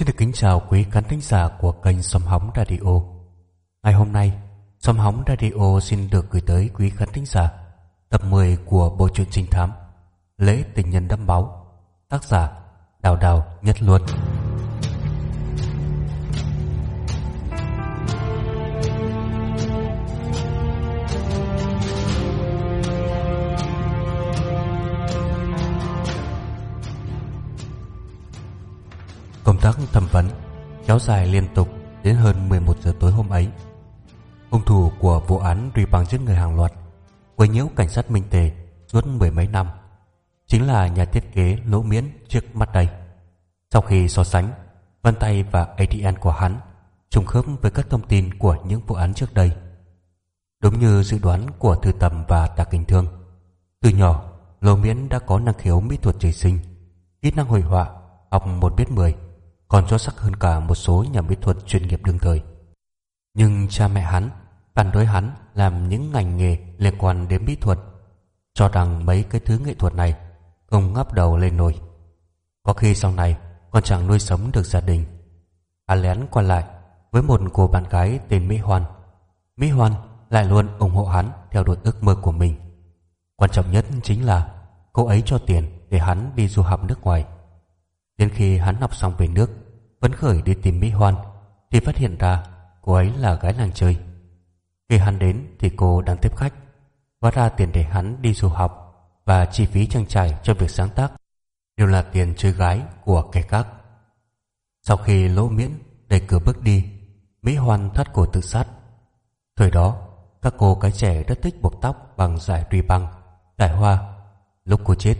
Xin được kính chào quý khán thính giả của kênh Sóng Hóng Radio. Ngày hôm nay, Sóng Hóng Radio xin được gửi tới quý khán thính giả tập 10 của bộ truyện trinh thám Lễ tình nhân đẫm máu, tác giả Đào Đào Nhất Luân. Thẩm vấn kéo dài liên tục đến hơn 11 giờ tối hôm ấy. Hung thủ của vụ án rì bằng giết người hàng loạt, quấy nhiễu cảnh sát minh tề suốt mười mấy năm, chính là nhà thiết kế lỗ miễn trước mắt đây. Sau khi so sánh, vân tay và ADN của hắn trùng khớp với các thông tin của những vụ án trước đây. Đúng như dự đoán của Thư Tầm và Tạ Kinh Thương, từ nhỏ Lỗ Miễn đã có năng khiếu mỹ thuật trời sinh, kỹ năng hội họa, học một biết mười còn xuất sắc hơn cả một số nhà mỹ thuật chuyên nghiệp đương thời. Nhưng cha mẹ hắn phản đối hắn làm những ngành nghề liên quan đến mỹ thuật, cho rằng mấy cái thứ nghệ thuật này không ngắp đầu lên nổi. Có khi sau này còn chẳng nuôi sống được gia đình. Hắn lén qua lại với một cô bạn gái tên Mỹ Hoan. Mỹ Hoan lại luôn ủng hộ hắn theo đuổi ước mơ của mình. Quan trọng nhất chính là cô ấy cho tiền để hắn đi du học nước ngoài. Đến khi hắn học xong về nước Phấn khởi đi tìm Mỹ Hoan Thì phát hiện ra cô ấy là gái làng chơi. Khi hắn đến thì cô đang tiếp khách Hóa ra tiền để hắn đi du học Và chi phí trang trải cho việc sáng tác Đều là tiền chơi gái của kẻ khác. Sau khi lỗ miễn đẩy cửa bước đi Mỹ Hoan thắt cổ tự sát. Thời đó Các cô gái trẻ rất thích buộc tóc Bằng giải ri băng, giải hoa. Lúc cô chết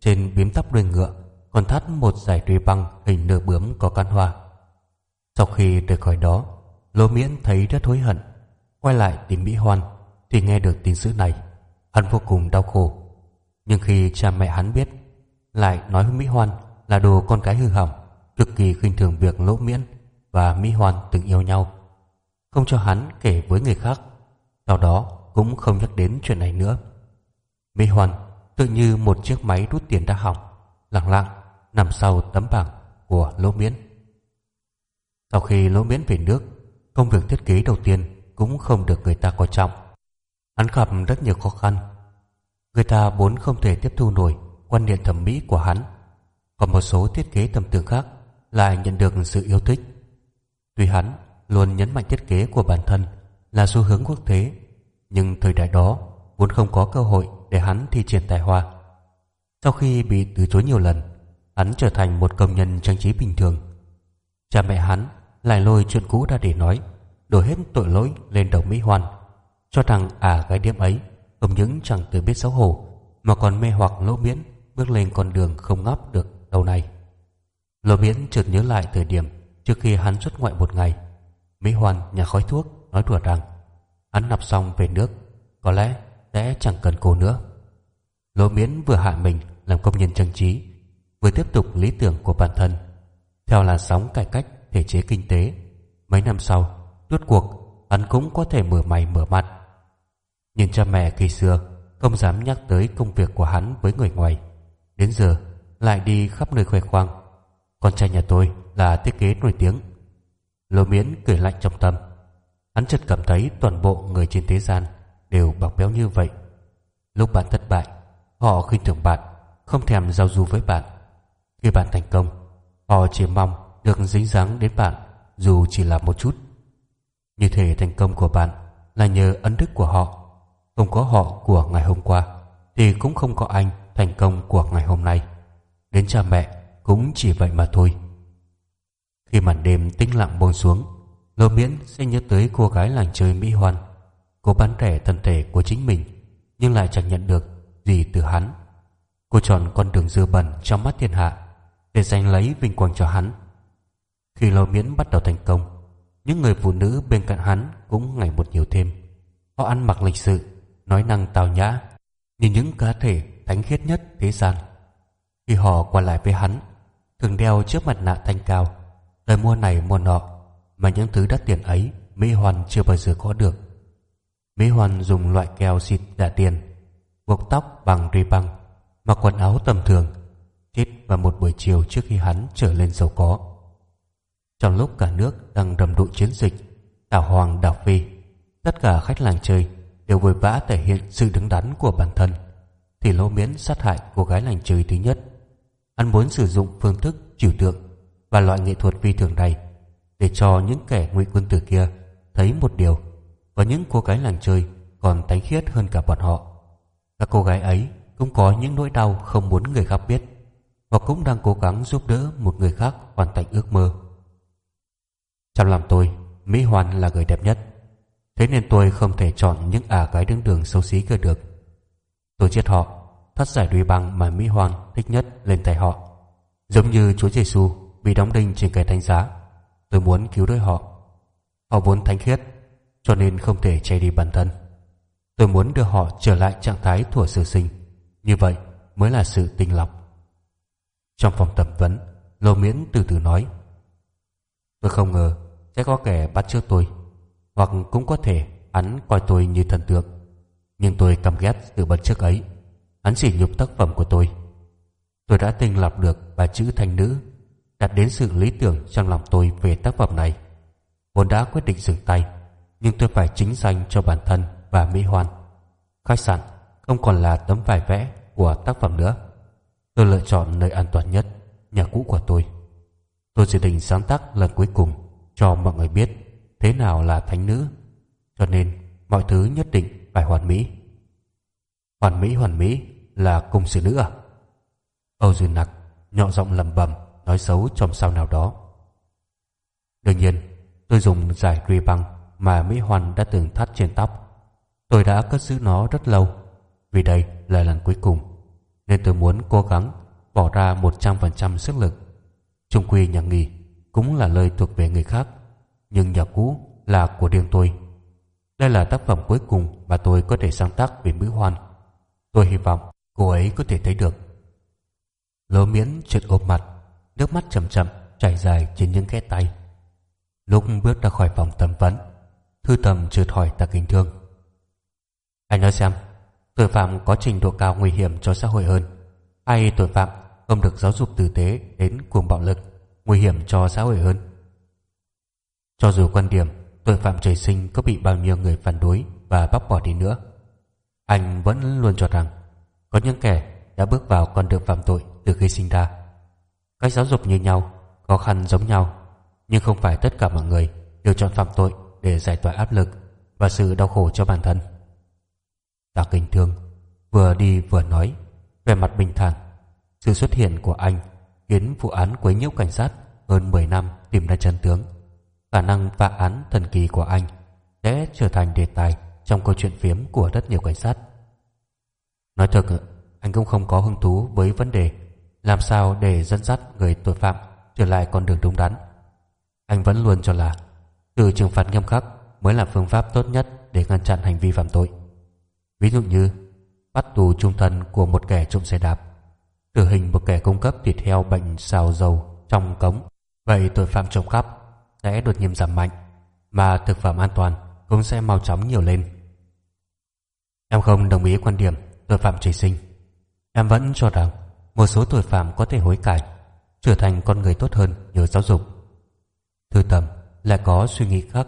Trên bím tóc đuôi ngựa còn thắt một giải truy băng hình nửa bướm có căn hoa. Sau khi rời khỏi đó, Lô Miễn thấy rất hối hận. Quay lại tìm Mỹ Hoan thì nghe được tin dữ này. Hắn vô cùng đau khổ. Nhưng khi cha mẹ hắn biết, lại nói với Mỹ Hoan là đồ con cái hư hỏng, cực kỳ khinh thường việc Lỗ Miễn và Mỹ Hoan từng yêu nhau. Không cho hắn kể với người khác. Sau đó cũng không nhắc đến chuyện này nữa. Mỹ Hoan tự như một chiếc máy rút tiền đã hỏng, lặng lặng nằm sau tấm bảng của Lỗ Miễn. Sau khi Lỗ Miễn về nước, công việc thiết kế đầu tiên cũng không được người ta coi trọng. Hắn gặp rất nhiều khó khăn. Người ta vốn không thể tiếp thu nổi quan niệm thẩm mỹ của hắn. Còn một số thiết kế tầm tưởng khác lại nhận được sự yêu thích. Tuy hắn luôn nhấn mạnh thiết kế của bản thân là xu hướng quốc tế, nhưng thời đại đó vốn không có cơ hội để hắn thi triển tài hoa. Sau khi bị từ chối nhiều lần, hắn trở thành một công nhân trang trí bình thường. Cha mẹ hắn lại lôi chuyện cũ ra để nói, đổ hết tội lỗi lên đầu Mỹ Hoan, cho rằng à gái điếm ấy không những chẳng tự biết xấu hổ mà còn mê hoặc lỗ miễn bước lên con đường không ngóc được đầu này. Lỗ miễn chợt nhớ lại thời điểm trước khi hắn xuất ngoại một ngày. Mỹ Hoan nhà khói thuốc nói đùa rằng hắn nạp xong về nước có lẽ sẽ chẳng cần cô nữa. Lỗ miễn vừa hạ mình làm công nhân trang trí vừa tiếp tục lý tưởng của bản thân. Theo làn sóng cải cách thể chế kinh tế, mấy năm sau, rốt cuộc, hắn cũng có thể mở mày mở mặt nhưng cha mẹ khi xưa, không dám nhắc tới công việc của hắn với người ngoài. Đến giờ, lại đi khắp nơi khoe khoang. Con trai nhà tôi là thiết kế nổi tiếng. Lô miễn cười lạnh trong tâm. Hắn chợt cảm thấy toàn bộ người trên thế gian đều bọc béo như vậy. Lúc bạn thất bại, họ khinh thường bạn, không thèm giao du với bạn khi bạn thành công, họ chỉ mong được dính dáng đến bạn dù chỉ là một chút. Như thể thành công của bạn là nhờ ấn đức của họ. Không có họ của ngày hôm qua thì cũng không có anh thành công của ngày hôm nay. Đến cha mẹ cũng chỉ vậy mà thôi. Khi màn đêm tĩnh lặng buông xuống, Lô Miễn sẽ nhớ tới cô gái làng chơi Mỹ Hoan. Cô bán rẻ thân thể của chính mình nhưng lại chẳng nhận được gì từ hắn. Cô chọn con đường dơ bẩn trong mắt thiên hạ để giành lấy vinh quang cho hắn. Khi lò Miễn bắt đầu thành công, những người phụ nữ bên cạnh hắn cũng ngày một nhiều thêm. Họ ăn mặc lịch sự, nói năng tào nhã, như những cá thể thánh khiết nhất thế gian. Khi họ qua lại với hắn, thường đeo chiếc mặt nạ thanh cao, lời mua này mua nọ, mà những thứ đắt tiền ấy Mỹ Hoàn chưa bao giờ có được. Mỹ Hoàn dùng loại keo xịt đạ tiền, buộc tóc bằng ri băng, mặc quần áo tầm thường và một buổi chiều trước khi hắn trở lên giàu có. Trong lúc cả nước đang rầm rộ chiến dịch, Đảo Hoàng, đảo Phi, Tất cả khách làng chơi Đều vội vã thể hiện sự đứng đắn của bản thân, Thì lỗ miễn sát hại cô gái làng chơi thứ nhất. Anh muốn sử dụng phương thức trừu tượng Và loại nghệ thuật phi thường này Để cho những kẻ ngụy quân tử kia Thấy một điều Và những cô gái làng chơi Còn thánh khiết hơn cả bọn họ. Các cô gái ấy cũng có những nỗi đau Không muốn người khác biết. Hoặc cũng đang cố gắng giúp đỡ một người khác Hoàn thành ước mơ. Trong lòng tôi, Mỹ Hoan là người đẹp nhất. Thế nên tôi không thể chọn những ả gái đứng đường xấu xí kia được. Tôi giết họ, Thắt giải đuôi băng mà Mỹ Hoan thích nhất lên tay họ. Giống như Chúa Giêsu bị đóng đinh trên cây thánh giá, Tôi muốn cứu đôi họ. Họ vốn thánh khiết, Cho nên không thể che đi bản thân. Tôi muốn đưa họ trở lại trạng thái thuở sơ sinh. Như vậy mới là sự tinh lọc. Trong phòng tập vấn Lô Miễn từ từ nói, Tôi không ngờ sẽ có kẻ bắt trước tôi, hoặc cũng có thể hắn coi tôi như thần tượng. Nhưng tôi căm ghét sự bất trước ấy. Hắn chỉ nhục tác phẩm của tôi. Tôi đã tinh lọc được và chữ thanh nữ, đặt đến sự lý tưởng trong lòng tôi về tác phẩm này. Vốn đã quyết định dừng tay, nhưng tôi phải chính danh cho bản thân và mỹ hoan. Khách sạn không còn là tấm vải vẽ của tác phẩm nữa tôi lựa chọn nơi an toàn nhất, nhà cũ của tôi. Tôi dự định sáng tác lần cuối cùng cho mọi người biết thế nào là thánh nữ. Cho nên, mọi thứ nhất định phải hoàn mỹ. Hoàn mỹ hoàn mỹ là cung sự nữ à? Âu dư nặc nhọ giọng lầm bầm nói xấu trong sao nào đó. Đương nhiên, tôi dùng giải ruy băng mà mỹ hoàn đã từng thắt trên tóc. Tôi đã cất giữ nó rất lâu. Vì đây là lần cuối cùng nên tôi muốn cố gắng bỏ ra một trăm phần trăm sức lực trung quy nhà nghỉ cũng là lời thuộc về người khác nhưng nhà cũ là của riêng tôi. Đây là tác phẩm cuối cùng mà tôi có thể sáng tác về Mỹ Hoan. Tôi hy vọng cô ấy có thể thấy được. Lỗ miễn trượt ôm mặt, nước mắt chậm chậm chảy dài trên những kẽ tay. Lúc bước ra khỏi phòng thẩm vấn, thư tầm trượt hỏi tạ kinh thương. Anh nói xem, tội phạm có trình độ cao nguy hiểm cho xã hội hơn, hay tội phạm không được giáo dục tử tế đến cuồng bạo lực, nguy hiểm cho xã hội hơn? Cho dù quan điểm tội phạm trời sinh có bị bao nhiêu người phản đối và bóc bỏ đi nữa, anh vẫn luôn cho rằng có những kẻ đã bước vào con đường phạm tội từ khi sinh ra. Cách giáo dục như nhau, khó khăn giống nhau, nhưng không phải tất cả mọi người đều chọn phạm tội để giải tỏa áp lực và sự đau khổ cho bản thân. Tạ Kinh Thương vừa đi vừa nói, về mặt bình thản, sự xuất hiện của anh khiến vụ án quấy nhiễu cảnh sát hơn 10 năm tìm ra chân tướng khả năng phá án thần kỳ của anh sẽ trở thành đề tài trong câu chuyện phiếm của rất nhiều cảnh sát. Nói thật, anh cũng không có hứng thú với vấn đề làm sao để dẫn dắt người tội phạm trở lại con đường đúng đắn. Anh vẫn luôn cho là từ trừng phạt nghiêm khắc mới là phương pháp tốt nhất để ngăn chặn hành vi phạm tội. Ví dụ như bắt tù trung thân của một kẻ trộm xe đạp, tử hình một kẻ cung cấp thịt heo bệnh xào dầu trong cống, vậy tội phạm trộm cắp sẽ đột nhiên giảm mạnh mà thực phẩm an toàn cũng sẽ mau chóng nhiều lên. Em không đồng ý quan điểm tội phạm trời sinh. Em vẫn cho rằng một số tội phạm có thể hối cải, trở thành con người tốt hơn nhờ giáo dục. Thư tầm lại có suy nghĩ khác.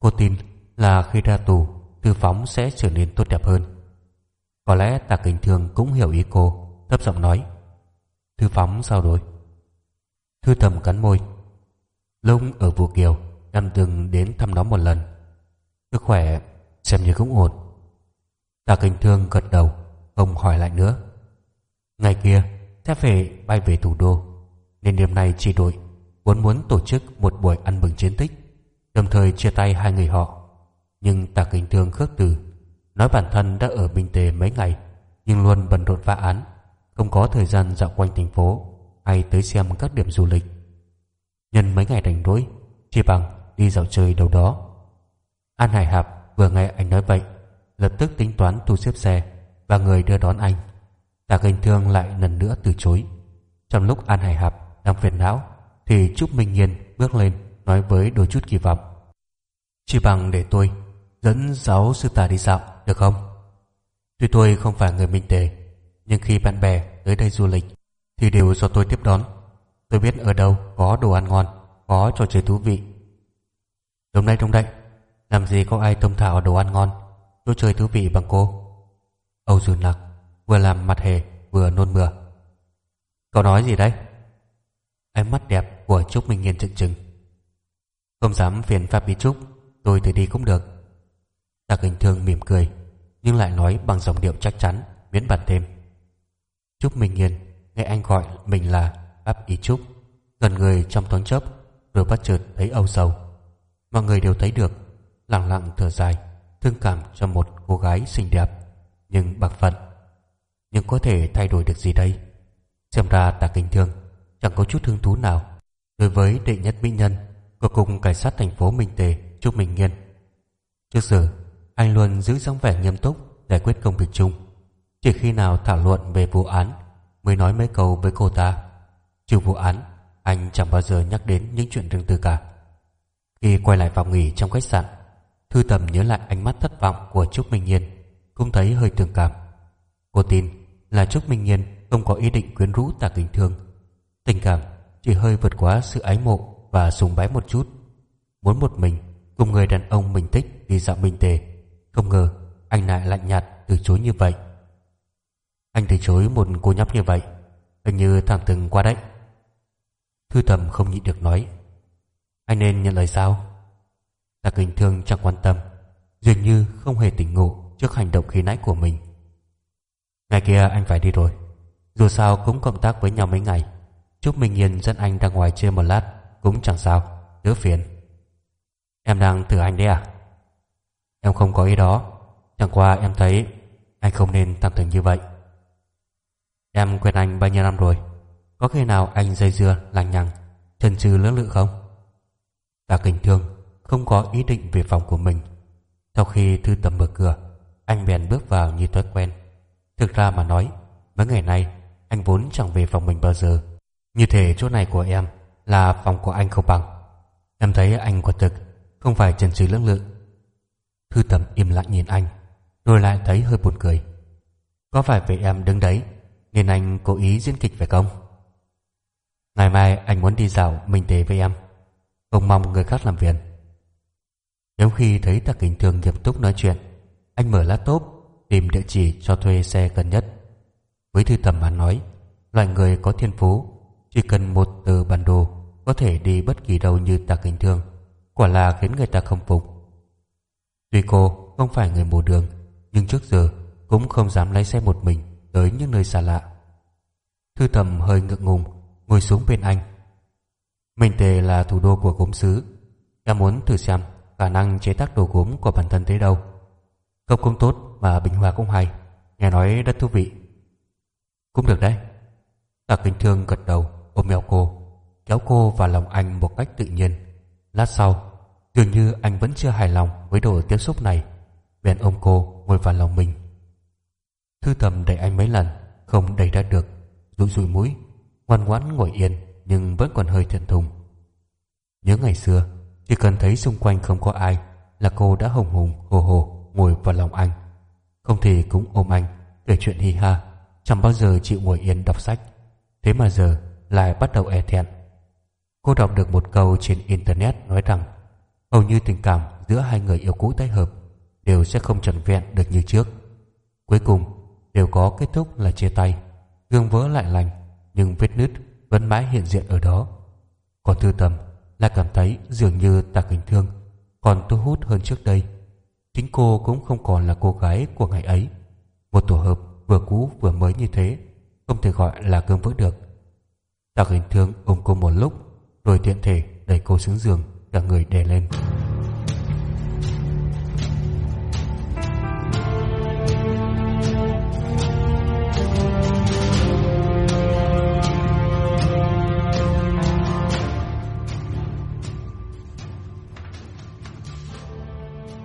Cô tin là khi ra tù, thư phóng sẽ trở nên tốt đẹp hơn. Có lẽ Tạ Kính Thương cũng hiểu ý cô, thấp giọng nói. Thư phóng sao rồi? Thư tầm cắn môi, Lúc ở vua Kiều Em từng đến thăm nó một lần. Sức khỏe xem như cũng ổn. Tạ Kinh Thương gật đầu Không hỏi lại nữa. Ngày kia sẽ phải bay về thủ đô. Nên đêm nay chỉ đội Vốn muốn tổ chức một buổi ăn mừng chiến tích. Đồng thời chia tay hai người họ. Nhưng Tạ kính Thương khước từ. Nói bản thân đã ở Bình Tề mấy ngày, Nhưng luôn bận rộn phá án. Không có thời gian dạo quanh thành phố, Hay tới xem các điểm du lịch. Nhân mấy ngày rảnh rỗi, chi bằng đi dạo chơi đâu đó. An Hải Hạp vừa nghe anh nói vậy, Lập tức tính toán thu xếp xe Và người đưa đón anh. Tạ Kinh Thương lại lần nữa từ chối. Trong lúc An Hải Hạp đang phiền não, Thì Trúc Minh Nhiên bước lên Nói với đôi chút kỳ vọng. Chỉ bằng để tôi. Dẫn giáo sư ta đi dạo, được không? Tuy tôi không phải người minh tề Nhưng khi bạn bè tới đây du lịch Thì đều do tôi tiếp đón. Tôi biết ở đâu có đồ ăn ngon, có trò chơi thú vị. Đúng đây đúng đây Làm gì có ai thông thạo đồ ăn ngon Trò chơi thú vị bằng cô? Âu Dương Lạc vừa làm mặt hề vừa nôn mửa. Cậu nói gì đấy? Ánh mắt đẹp của Trúc Minh Nghiên trận trừng. Không dám phiền Pháp Bí Trúc, Tôi thì đi cũng được. Tạ Kinh Thương mỉm cười, Nhưng lại nói bằng giọng điệu chắc chắn, Miễn bàn thêm. Trúc Minh Nghiên nghe anh gọi mình là Bác Ý Trúc, Gần người trong thoáng chớp, Rồi bắt chợt thấy âu sầu. Mọi người đều thấy được, Lặng lặng thở dài, Thương cảm cho một cô gái xinh đẹp, Nhưng bạc phận. Nhưng có thể thay đổi được gì đây? Xem ra Tạ Kinh Thương Chẳng có chút hứng thú nào Đối với đệ nhất mỹ nhân Của cùng cảnh sát thành phố Minh Tề Trúc Minh Nghiên Trước giờ anh luôn giữ dáng vẻ nghiêm túc, Giải quyết công việc chung. Chỉ khi nào thảo luận về vụ án Mới nói mấy câu với cô ta. Trừ vụ án, Anh chẳng bao giờ nhắc đến những chuyện riêng tư cả. Khi quay lại phòng nghỉ trong khách sạn, Thư tầm nhớ lại ánh mắt thất vọng Của Trúc Minh Nhiên, Cũng thấy hơi thương cảm. Cô tin là Trúc Minh Nhiên Không có ý định quyến rũ tạ kính thương Tình cảm chỉ hơi vượt quá sự ái mộ Và sùng bái một chút. Muốn một mình cùng người đàn ông mình thích Đi dạo minh tề không ngờ, anh lại lạnh nhạt từ chối như vậy. Anh từ chối một cô nhóc như vậy, Hình như thẳng từng qua đấy. Thư thầm không nhịn được nói, Anh nên nhận lời sao? Tạ kinh thương chẳng quan tâm, Dường như không hề tỉnh ngộ Trước hành động khi nãy của mình. Ngày kia anh phải đi rồi, Dù sao cũng cộng tác với nhau mấy ngày. Chúc Minh Nhiên dẫn anh ra ngoài chơi một lát, Cũng chẳng sao Đỡ phiền. Em đang thử anh đấy à? Em không có ý đó. Chẳng qua em thấy Anh không nên tạm tình như vậy. Em quen anh bao nhiêu năm rồi? Có khi nào anh dây dưa, lằng nhằng Chân trừ lưỡng lự không? Tạ kinh thương Không có ý định về phòng của mình. Sau khi thư tầm mở cửa, Anh bèn bước vào như thói quen. Thực ra mà nói, Mấy ngày nay, anh vốn chẳng về phòng mình bao giờ. Như thể chỗ này của em Là phòng của anh không bằng. Em thấy anh quả thực Không phải chân trừ lưỡng lự. Thư tầm im lặng nhìn anh, Rồi lại thấy hơi buồn cười. Có phải vì em đứng đấy, Nên anh cố ý diễn kịch phải không? Ngày mai anh muốn đi dạo Mình tế với em Không mong người khác làm phiền. Nếu khi thấy Tạ Kính thường nghiêm túc nói chuyện, Anh mở laptop, Tìm địa chỉ cho thuê xe gần nhất. Với thư tầm mà nói Loại người có thiên phú, Chỉ cần một từ bản đồ Có thể đi bất kỳ đâu như Tạ Kính Thương, Quả là khiến người ta không phục. Tuy cô không phải người mù đường, Nhưng trước giờ cũng không dám lái xe một mình Tới những nơi xa lạ. Thư thầm hơi ngượng ngùng, Ngồi xuống bên anh. Minh Tề là thủ đô của gốm xứ Em muốn thử xem khả năng chế tác đồ gốm của bản thân thế đâu. Không cũng tốt mà Bình Hòa cũng hay, Nghe nói rất thú vị. Cũng được đấy. Tạ Kinh Thương gật đầu, ôm eo cô, Kéo cô vào lòng anh một cách tự nhiên. Lát sau Dường như anh vẫn chưa hài lòng với đồ tiếp xúc này. Bèn ôm cô, ngồi vào lòng mình. Thư tầm đẩy anh mấy lần, Không đẩy ra được. Rụi rụi mũi, Ngoan ngoãn ngồi yên, Nhưng vẫn còn hơi thẹn thùng. Nhớ ngày xưa, Chỉ cần thấy xung quanh không có ai, Là cô đã hồng hùng, hồ hồ, Ngồi vào lòng anh. Không thì cũng ôm anh, Kể chuyện hi ha, Chẳng bao giờ chịu ngồi yên đọc sách. Thế mà giờ, lại bắt đầu e thẹn. Cô đọc được một câu trên internet nói rằng hầu như tình cảm giữa hai người yêu cũ tái hợp đều sẽ không trọn vẹn được như trước. Cuối cùng đều có kết thúc là chia tay, gương vỡ lại lành nhưng vết nứt vẫn mãi hiện diện ở đó. Còn Thư Tầm lại cảm thấy dường như Tạ hình Thương còn thu hút hơn trước đây. Chính cô cũng không còn là cô gái của ngày ấy. Một tổ hợp vừa cũ vừa mới như thế không thể gọi là gương vỡ được. Tạ hình Thương ôm cô một lúc rồi tiện thể đẩy cô xuống giường cả người đè lên.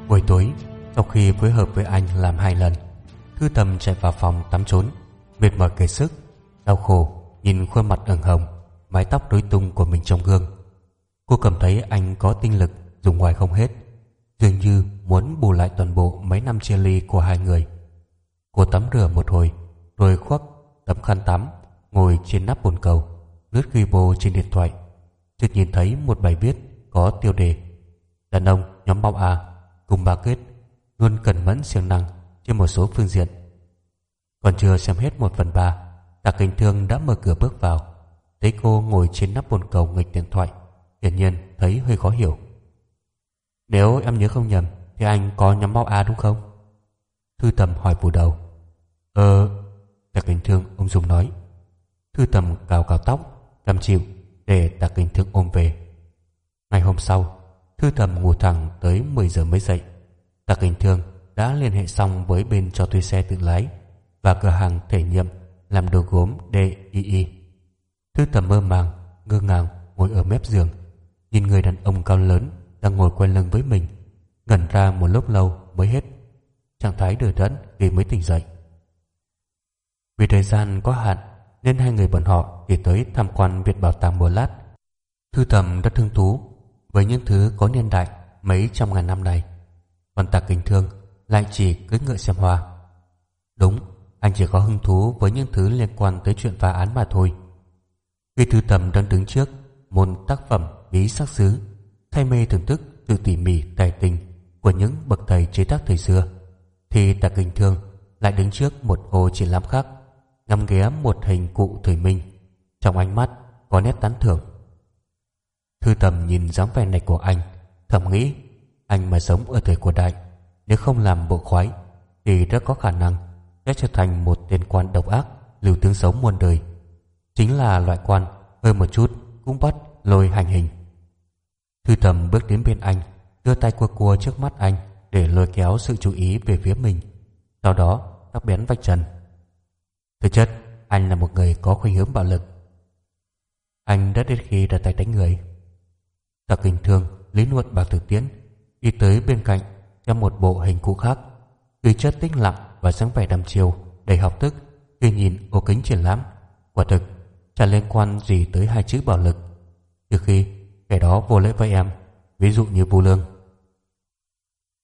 Buổi tối, sau khi phối hợp với anh làm hai lần, thư tầm chạy vào phòng tắm trốn, mệt mỏi kiệt sức, đau khổ, nhìn khuôn mặt ửng hồng, mái tóc rối tung của mình trong gương. Cô cảm thấy anh có tinh lực dùng hoài không hết Dường như muốn bù lại toàn bộ mấy năm chia ly của hai người Cô tắm rửa một hồi Rồi khoác tấm khăn tắm Ngồi trên nắp bồn cầu Lướt ghi bô trên điện thoại chợt nhìn thấy một bài viết có tiêu đề Đàn ông nhóm bao A cùng bà kết luôn cần mẫn siêng năng trên một số phương diện. Còn chưa xem hết một phần ba, Tạ Kinh Thương đã mở cửa bước vào. Thấy cô ngồi trên nắp bồn cầu nghịch điện thoại, hiển nhiên thấy hơi khó hiểu. Nếu em nhớ không nhầm, thì anh có nhắm máu A đúng không? Thư Tầm hỏi phủ đầu. Ờ, Tạ Kinh Thương ông Dung nói. Thư Tầm cào cào tóc, cầm chịu để Tạ Kinh Thương ôm về. Ngày hôm sau, Thư Tầm ngủ thẳng tới 10 giờ mới dậy. Tạ Kinh Thương đã liên hệ xong với bên cho thuê xe tự lái và cửa hàng thể nghiệm làm đồ gốm DII. Thư tầm mơ màng, ngơ ngàng ngồi ở mép giường, nhìn người đàn ông cao lớn đang ngồi quay lưng với mình, ngẩn ra một lúc lâu mới hết. Trạng thái đờ đẫn khi mới tỉnh dậy. Vì thời gian có hạn nên hai người bọn họ chỉ tới tham quan Viện Bảo tàng một lát. Thư tầm rất hứng thú với những thứ có niên đại mấy trăm ngàn năm này. Còn Tạc Kinh Thương lại chỉ cưỡi ngựa xem hoa. Đúng, anh chỉ có hứng thú với những thứ liên quan tới chuyện phá án mà thôi. Khi thư tầm đang đứng trước một tác phẩm bí sắc xứ, thay mê thưởng thức sự tỉ mỉ tài tình của những bậc thầy chế tác thời xưa, thì Tạc Kinh Thương lại đứng trước một ô triển lãm khác, ngắm ghé một hình cụ thời minh, trong ánh mắt có nét tán thưởng. Thư tầm nhìn dáng vẻ này của anh, thầm nghĩ anh mà sống ở thời cổ đại nếu không làm bộ khoái thì rất có khả năng sẽ trở thành một tên quan độc ác lưu tướng sống muôn đời chính là loại quan hơi một chút cũng bắt lôi hành hình thư thầm bước đến bên anh, đưa tay cua cua trước mắt anh để lôi kéo sự chú ý về phía mình. Sau đó, tóc bén vạch trần. Thực chất, anh là một người có khuynh hướng bạo lực. Anh rất ít khi ra tay đánh người. Tạc kinh thương lý luận bạc thực tiễn, đi tới bên cạnh trong một bộ hình cũ khác. Tuy chất tĩnh lặng và dáng vẻ đăm chiều đầy học thức, khi nhìn ô kính triển lãm, quả thực chẳng liên quan gì tới hai chữ bạo lực. Trừ khi kẻ đó vô lễ với em ví dụ như vu lương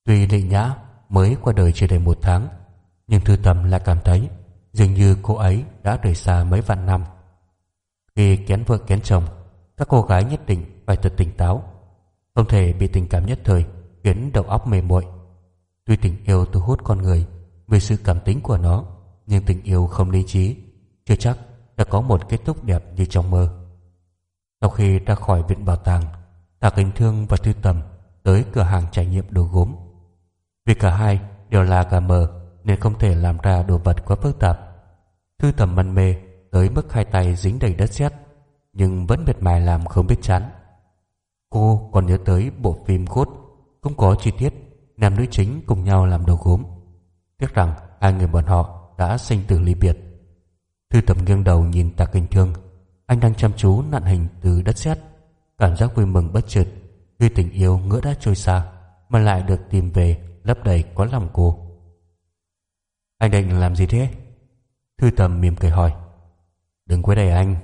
tuy lị nhã mới qua đời chưa đầy một tháng nhưng thư tầm lại cảm thấy dường như cô ấy đã rời xa mấy vạn năm khi kén vợ kén chồng các cô gái nhất định phải thật tỉnh táo không thể bị tình cảm nhất thời khiến đầu óc mềm muội. Tuy tình yêu thu hút con người vì sự cảm tính của nó, nhưng tình yêu không lý trí, chưa chắc đã có một kết thúc đẹp như trong mơ. Sau khi ra khỏi viện bảo tàng, Tạ Kính Thương và Thư Tầm tới cửa hàng trải nghiệm đồ gốm. Vì cả hai đều là gà mờ nên không thể làm ra đồ vật quá phức tạp. Thư Tầm mân mê tới mức hai tay dính đầy đất sét nhưng vẫn miệt mài làm không biết chán. Cô còn nhớ tới bộ phim cốt cũng có chi tiết nam nữ chính cùng nhau làm đồ gốm. Tiếc rằng hai người bọn họ đã sinh tử ly biệt. Thư tầm nghiêng đầu nhìn Tạ Kinh Thương, anh đang chăm chú nạn hình từ đất sét, cảm giác vui mừng bất chợt khi tình yêu ngỡ đã trôi xa mà lại được tìm về lấp đầy có lòng cô. Anh định làm gì thế? Thư tầm mỉm cười hỏi. Đừng quấy đầy anh.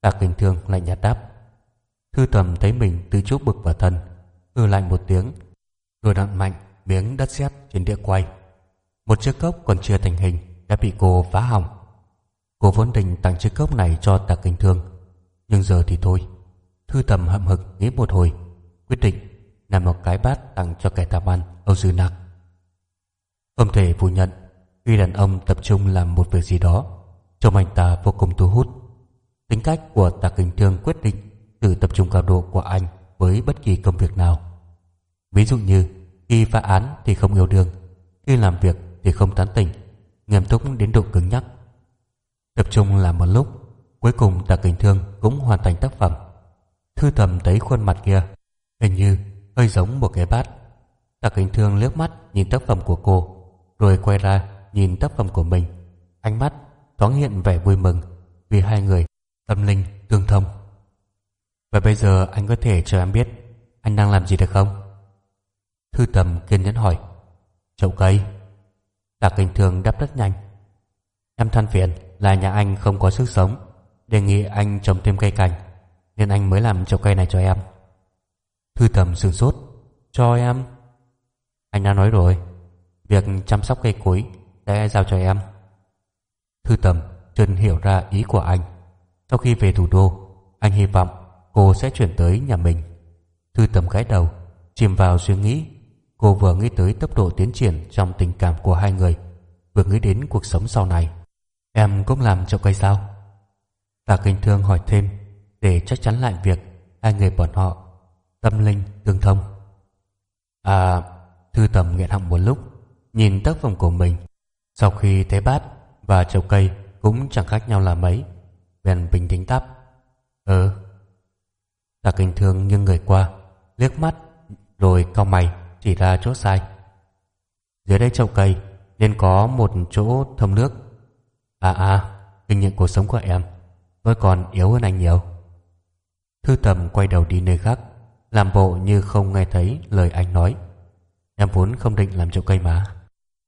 Tạc Kinh Thương lạnh nhạt đáp. Thư tầm thấy mình từ chốt bực vào thân ư lạnh một tiếng rồi đặng mạnh miếng đất sét trên đĩa quay một chiếc cốc còn chưa thành hình đã bị cô phá hỏng cô vốn định tặng chiếc cốc này cho tạc kinh thương nhưng giờ thì thôi thư tầm hậm hực nghĩ một hồi quyết định làm một cái bát tặng cho kẻ tham ăn âu dư nặc không thể phủ nhận khi đàn ông tập trung làm một việc gì đó trông anh ta vô cùng thu hút tính cách của tạc kinh thương quyết định sự tập trung cao độ của anh với bất kỳ công việc nào. Ví dụ như khi phá án thì không yêu đương, khi làm việc thì không tán tỉnh, nghiêm túc đến độ cứng nhắc. Tập trung làm một lúc, cuối cùng Tạ Kình Thương cũng hoàn thành tác phẩm. Thư thầm thấy khuôn mặt kia, hình như hơi giống một cái bát. Tạ Kình Thương liếc mắt nhìn tác phẩm của cô, rồi quay ra nhìn tác phẩm của mình. Ánh mắt thoáng hiện vẻ vui mừng vì hai người tâm linh tương thông. Và bây giờ anh có thể cho em biết Anh đang làm gì được không Thư tầm kiên nhẫn hỏi Chậu cây Tạ kình thương đáp rất nhanh Em than phiền là nhà anh không có sức sống Đề nghị anh trồng thêm cây cảnh Nên anh mới làm chậu cây này cho em Thư tầm sửng sốt Cho em Anh đã nói rồi Việc chăm sóc cây cối sẽ giao cho em Thư tầm chân hiểu ra ý của anh Sau khi về thủ đô Anh hy vọng cô sẽ chuyển tới nhà mình. Thư tầm gái đầu, chìm vào suy nghĩ. Cô vừa nghĩ tới tốc độ tiến triển trong tình cảm của hai người, vừa nghĩ đến cuộc sống sau này. Em cũng làm cho cây sao? Tạ Kinh Thương hỏi thêm để chắc chắn lại việc hai người bọn họ tâm linh tương thông. À, Thư Tầm nghẹn họng một lúc, nhìn tác phẩm của mình. Sau khi thấy bát và chậu cây cũng chẳng khác nhau là mấy, bèn bình tĩnh đáp. Ừ. Tạ Kinh Thương nghiêng người qua, liếc mắt, rồi cau mày chỉ ra chỗ sai. Dưới đây chậu cây nên có một chỗ thâm nước. À à, kinh nghiệm cuộc sống của em Tôi còn yếu hơn anh nhiều Thư tầm quay đầu đi nơi khác Làm bộ như không nghe thấy lời anh nói Em vốn không định làm chậu cây mà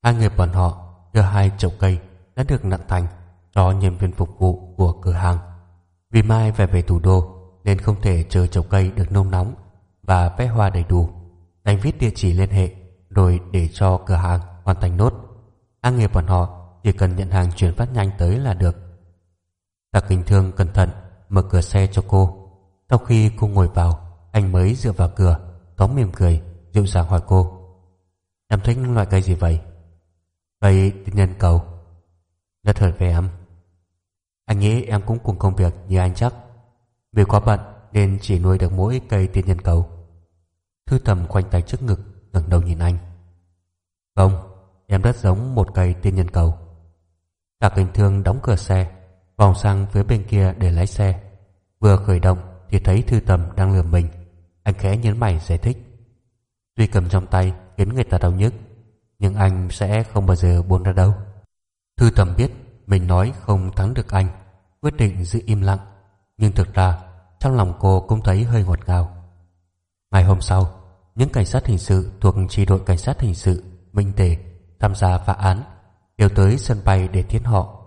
Hai người bọn họ đưa hai chậu cây đã được nặn thành cho nhân viên phục vụ của cửa hàng. Vì mai phải về thủ đô nên không thể chờ chậu cây được nông nóng và vẽ hoa đầy đủ. Anh viết địa chỉ liên hệ rồi để cho cửa hàng hoàn thành nốt. Hai người bọn họ chỉ cần nhận hàng chuyển phát nhanh tới là được. Tạ Kinh Thương cẩn thận mở cửa xe cho cô. Sau khi cô ngồi vào, anh mới dựa vào cửa, tóm mỉm cười, dịu dàng hỏi cô. Em thích loại cây gì vậy? Cây tiên nhân cầu. Rất hợp về em. Anh nghĩ em cũng cùng công việc như anh chắc. Vì quá bận nên chỉ nuôi được mỗi cây tiên nhân cầu. Thư tầm khoanh tay trước ngực, ngẩng đầu nhìn anh. Không, em rất giống một cây tiên nhân cầu. Tạ Kinh Thương đóng cửa xe, vòng sang phía bên kia để lái xe. Vừa khởi động thì thấy Thư Tầm đang lừa mình. Anh khẽ nhấn mày giải thích. Tuy cầm trong tay khiến người ta đau nhức, nhưng anh sẽ không bao giờ buông ra đâu. Thư Tầm biết mình nói không thắng được anh, quyết định giữ im lặng. Nhưng thực ra, trong lòng cô cũng thấy hơi ngọt ngào. Ngày hôm sau, những cảnh sát hình sự thuộc chi đội cảnh sát hình sự Minh Tề tham gia phá án đều tới sân bay để tiến họ.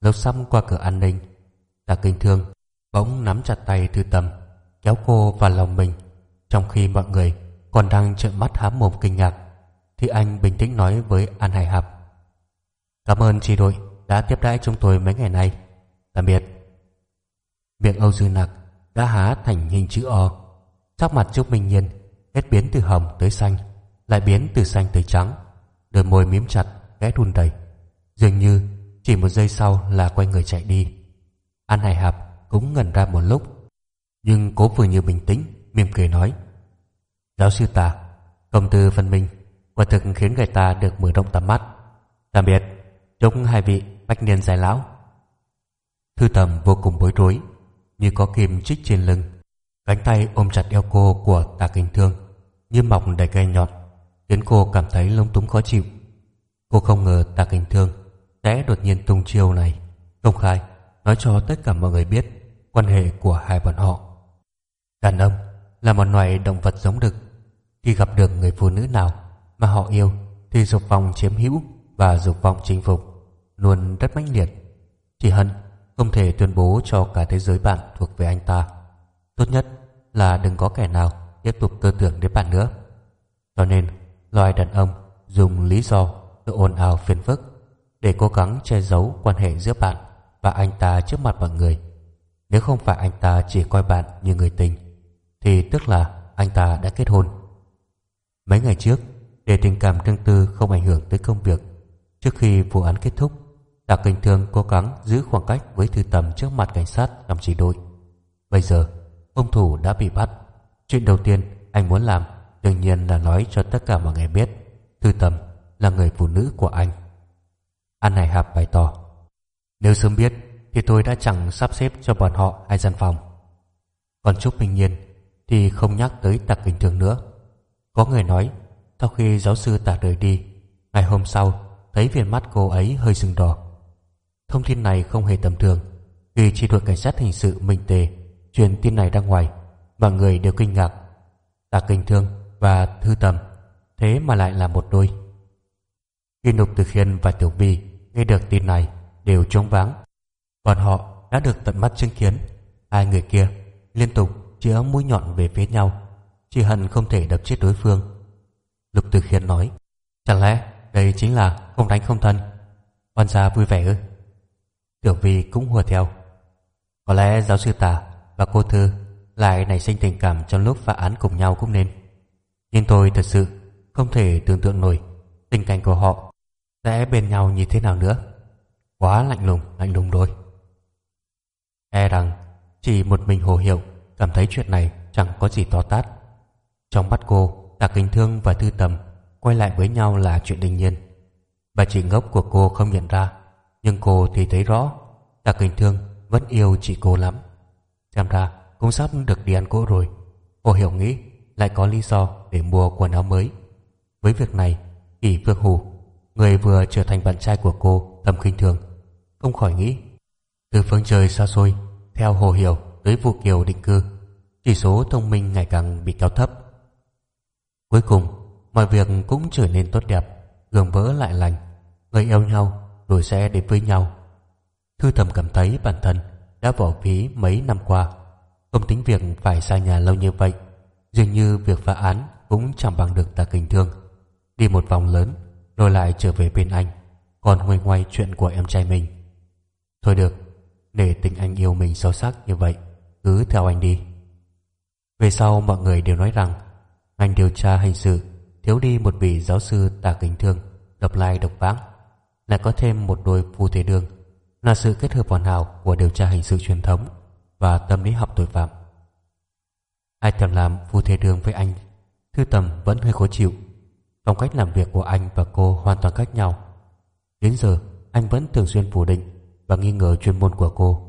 Lột xăm qua cửa an ninh Tạ kinh thương Bỗng nắm chặt tay thư tầm Kéo cô vào lòng mình. Trong khi mọi người còn đang trợn mắt há mồm kinh ngạc Thì anh bình tĩnh nói với An Hải Hạp. Cảm ơn chị đội đã tiếp đãi chúng tôi mấy ngày nay Tạm biệt Miệng Âu Dư Nặc đã há thành hình chữ O. Sắc mặt Trúc Minh Nhiên hết biến từ hồng tới xanh Lại biến từ xanh tới trắng Đôi môi miếm chặt, ghé run đầy Dường như chỉ một giây sau là quay người chạy đi. An Hải Hạp cũng ngẩn ra một lúc, Nhưng cố vừa như bình tĩnh, Mỉm cười nói, Giáo sư ta, Công tư phân minh, Quả thực khiến người ta được mở rộng tầm mắt. Tạm biệt, Chúc hai vị bách niên dài lão. Thư tầm vô cùng bối rối, Như có kim trích trên lưng, Cánh tay ôm chặt eo cô của tà kinh thương, Như mọc đầy gai nhọn Khiến cô cảm thấy lông túng khó chịu. Cô không ngờ tà kinh thương sẽ đột nhiên tung chiêu này công khai nói cho tất cả mọi người biết quan hệ của hai bọn họ. Đàn ông là một loài động vật giống đực. Khi gặp được người phụ nữ nào mà họ yêu thì dục vọng chiếm hữu và dục vọng chinh phục luôn rất mãnh liệt. Chỉ hận không thể tuyên bố cho cả thế giới bạn thuộc về anh ta. Tốt nhất là đừng có kẻ nào tiếp tục tư tưởng đến bạn nữa. Cho nên, loài đàn ông dùng lý do tự ồn ào phiền phức để cố gắng che giấu quan hệ giữa bạn và anh ta trước mặt mọi người. Nếu không phải anh ta chỉ coi bạn như người tình, thì tức là anh ta đã kết hôn. Mấy ngày trước, để tình cảm tương tư không ảnh hưởng tới công việc, trước khi vụ án kết thúc, Tạ Kinh Thương cố gắng giữ khoảng cách với Thư Tầm trước mặt cảnh sát trong chỉ đội. Bây giờ, ông thủ đã bị bắt. Chuyện đầu tiên anh muốn làm đương nhiên là nói cho tất cả mọi người biết Thư Tầm là người phụ nữ của anh. An Hải Hạp bày tỏ Nếu sớm biết, thì tôi đã chẳng sắp xếp cho bọn họ hai gian phòng. Còn Trúc Minh Nhiên thì không nhắc tới tạc bình thường nữa. Có người nói, sau khi giáo sư tả rời đi, Ngày hôm sau, thấy viền mắt cô ấy hơi sưng đỏ. Thông tin này không hề tầm thường. Khi chỉ đội cảnh sát hình sự Minh Tề truyền tin này ra ngoài và người đều kinh ngạc. Tạc Kinh Thương và Thư Tầm, Thế mà lại là một đôi. Khi Nục Từ Khiên và Tiểu Vi nghe được tin này đều trống váng. Bọn họ đã được tận mắt chứng kiến hai người kia liên tục chĩa mũi nhọn về phía nhau, chỉ hận không thể đập chết đối phương. Lục Từ Khiên nói, chẳng lẽ đây chính là không đánh không thân? Oan gia vui vẻ ư? Tiểu Vi cũng hùa theo. Có lẽ giáo sư Tả và cô Thư lại nảy sinh tình cảm trong lúc phá án cùng nhau cũng nên. Nhưng tôi thật sự không thể tưởng tượng nổi tình cảnh của họ sẽ bên nhau như thế nào nữa. Quá lạnh lùng, lạnh lùng rồi. E rằng chỉ một mình Hồ Hiệu cảm thấy chuyện này chẳng có gì to tát. Trong mắt cô, Tạ kính Thương và Thư Tầm quay lại với nhau là chuyện đương nhiên. Bà chị ngốc của cô không nhận ra, nhưng cô thì thấy rõ Tạ kính Thương vẫn yêu chị cô lắm. Xem ra cũng sắp được đi ăn cỗ rồi. Hồ Hiểu nghĩ lại có lý do để mua quần áo mới. Với việc này, kỷ Vương Hù, người vừa trở thành bạn trai của cô, tầm Kinh Thường, không khỏi nghĩ từ phương trời xa xôi, theo Hồ Hiểu tới Vũ Kiều định cư, chỉ số thông minh ngày càng bị cao thấp. Cuối cùng, mọi việc cũng trở nên tốt đẹp, gương vỡ lại lành, người yêu nhau rồi sẽ đến với nhau. Thư thầm cảm thấy bản thân đã bỏ phí mấy năm qua, không tính việc phải xa nhà lâu như vậy, dường như việc phá án cũng chẳng bằng được ta kinh thương. Đi một vòng lớn, rồi lại trở về bên anh, còn nguôi ngoay chuyện của em trai mình. Thôi được, để tình anh yêu mình sâu sắc như vậy, cứ theo anh đi. Về sau mọi người đều nói rằng anh điều tra hình sự thiếu đi một vị giáo sư tà kính thương, độc lai độc vãng, lại có thêm một đôi phu thế đương là sự kết hợp hoàn hảo của điều tra hình sự truyền thống và tâm lý học tội phạm. Ai thèm làm phu thế đương với anh, Thư Tầm vẫn hơi khó chịu. Phong cách làm việc của anh và cô hoàn toàn khác nhau. Đến giờ, anh vẫn thường xuyên phủ định và nghi ngờ chuyên môn của cô,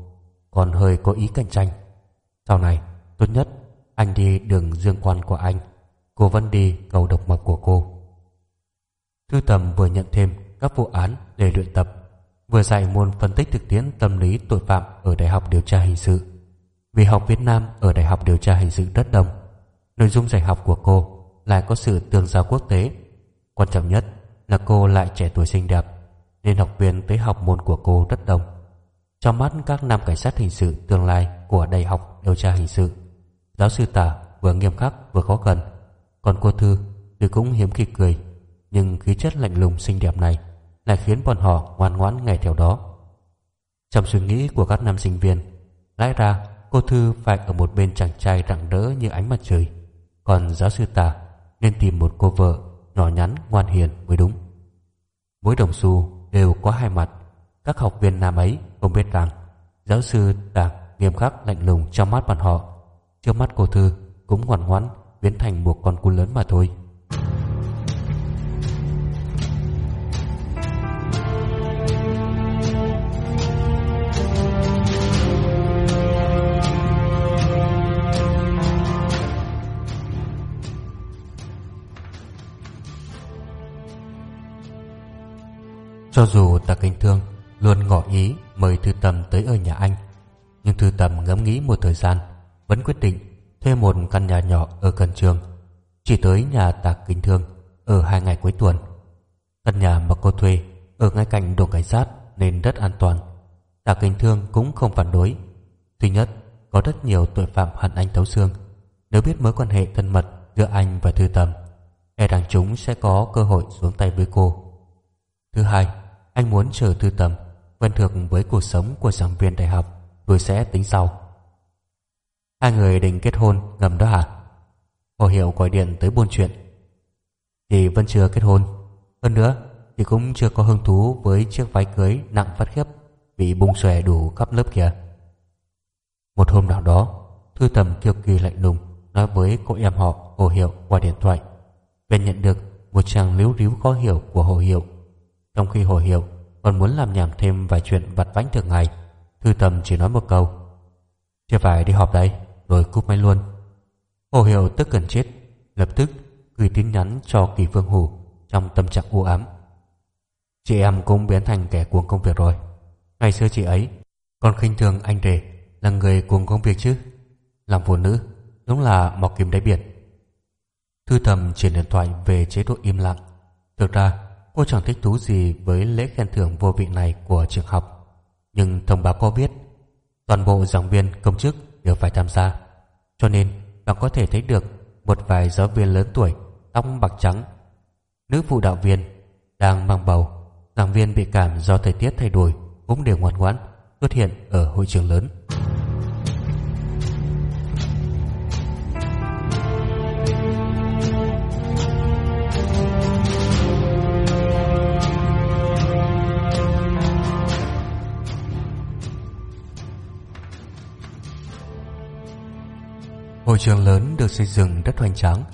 còn hơi có ý cạnh tranh. Sau này, tốt nhất anh đi đường dương quan của anh, cô vẫn đi cầu độc mộc của cô. Thư Tầm vừa nhận thêm các vụ án để luyện tập, vừa dạy môn phân tích thực tiễn tâm lý tội phạm ở Đại học Điều tra Hình sự. Vì học Việt Nam ở Đại học Điều tra Hình sự rất đông, nội dung dạy học của cô lại có sự tương giao quốc tế. Quan trọng nhất là cô lại trẻ tuổi xinh đẹp, nên học viên tới học môn của cô rất đông. Trong mắt các nam cảnh sát hình sự tương lai của Đại học Điều tra Hình sự, giáo sư Tả vừa nghiêm khắc vừa khó gần, còn cô Thư thì cũng hiếm khi cười, nhưng khí chất lạnh lùng xinh đẹp này lại khiến bọn họ ngoan ngoãn nghe theo đó. Trong suy nghĩ của các nam sinh viên, lẽ ra cô Thư phải ở một bên chàng trai rạng rỡ như ánh mặt trời, còn giáo sư Tả nên tìm một cô vợ nhỏ nhắn ngoan hiền mới đúng. Mỗi đồng xu đều có hai mặt, các học viên nam ấy không biết rằng giáo sư Tả nghiêm khắc lạnh lùng trong mắt bọn họ, trước mắt cô Thư cũng ngoan ngoãn biến thành một con cún lớn mà thôi. Cho dù Tạ Kinh Thương luôn ngỏ ý mời Thư Tầm tới ở nhà anh, nhưng Thư Tầm ngẫm nghĩ một thời gian, vẫn quyết định thuê một căn nhà nhỏ ở gần trường, chỉ tới nhà Tạ Kinh Thương ở hai ngày cuối tuần. Căn nhà mà cô thuê ở ngay cạnh đồn cảnh sát nên rất an toàn. Tạ Kinh Thương cũng không phản đối. Thứ nhất, có rất nhiều tội phạm hận anh thấu xương. Nếu biết mối quan hệ thân mật giữa anh và Thư Tầm, e rằng chúng sẽ có cơ hội xuống tay với cô. Thứ hai, anh muốn chờ thư tầm quen thuộc với cuộc sống của giảng viên đại học rồi sẽ tính sau. Hai người định kết hôn ngầm đó hả? Hồ Hiệu gọi điện tới buôn chuyện. Thì vẫn chưa kết hôn. Hơn nữa, thì cũng chưa có hứng thú với chiếc váy cưới nặng phát khiếp bị bung xòe đủ khắp lớp kìa. Một hôm nào đó, Thư Tầm kiêu kỳ lạnh lùng nói với cô em họ Hồ Hiệu qua điện thoại. bèn nhận được một chàng líu ríu khó hiểu của Hồ Hiệu trong khi Hồ Hiệu còn muốn làm nhảm thêm vài chuyện vặt vãnh thường ngày Thư Tầm chỉ nói một câu. Chưa phải đi họp đây Rồi cúp máy luôn. Hồ Hiệu tức cần chết, Lập tức gửi tin nhắn cho Kỳ Phương Hủ Trong tâm trạng u ám. Chị em cũng biến thành kẻ cuồng công việc rồi. Ngày xưa chị ấy Còn khinh thường anh rể Là người cuồng công việc chứ. Làm phụ nữ Đúng là mọc kim đáy biển. Thư Tầm chuyển điện thoại về chế độ im lặng. Thực ra Cô chẳng thích thú gì với lễ khen thưởng vô vị này của trường học. Nhưng thông báo có biết Toàn bộ giảng viên, công chức đều phải tham gia. Cho nên, bạn có thể thấy được Một vài giáo viên lớn tuổi, Tóc bạc trắng, Nữ phụ đạo viên đang mang bầu. Giảng viên bị cảm do thời tiết thay đổi Cũng đều ngoan ngoãn, xuất hiện ở hội trường lớn. Hội trường lớn được xây dựng rất hoành tráng.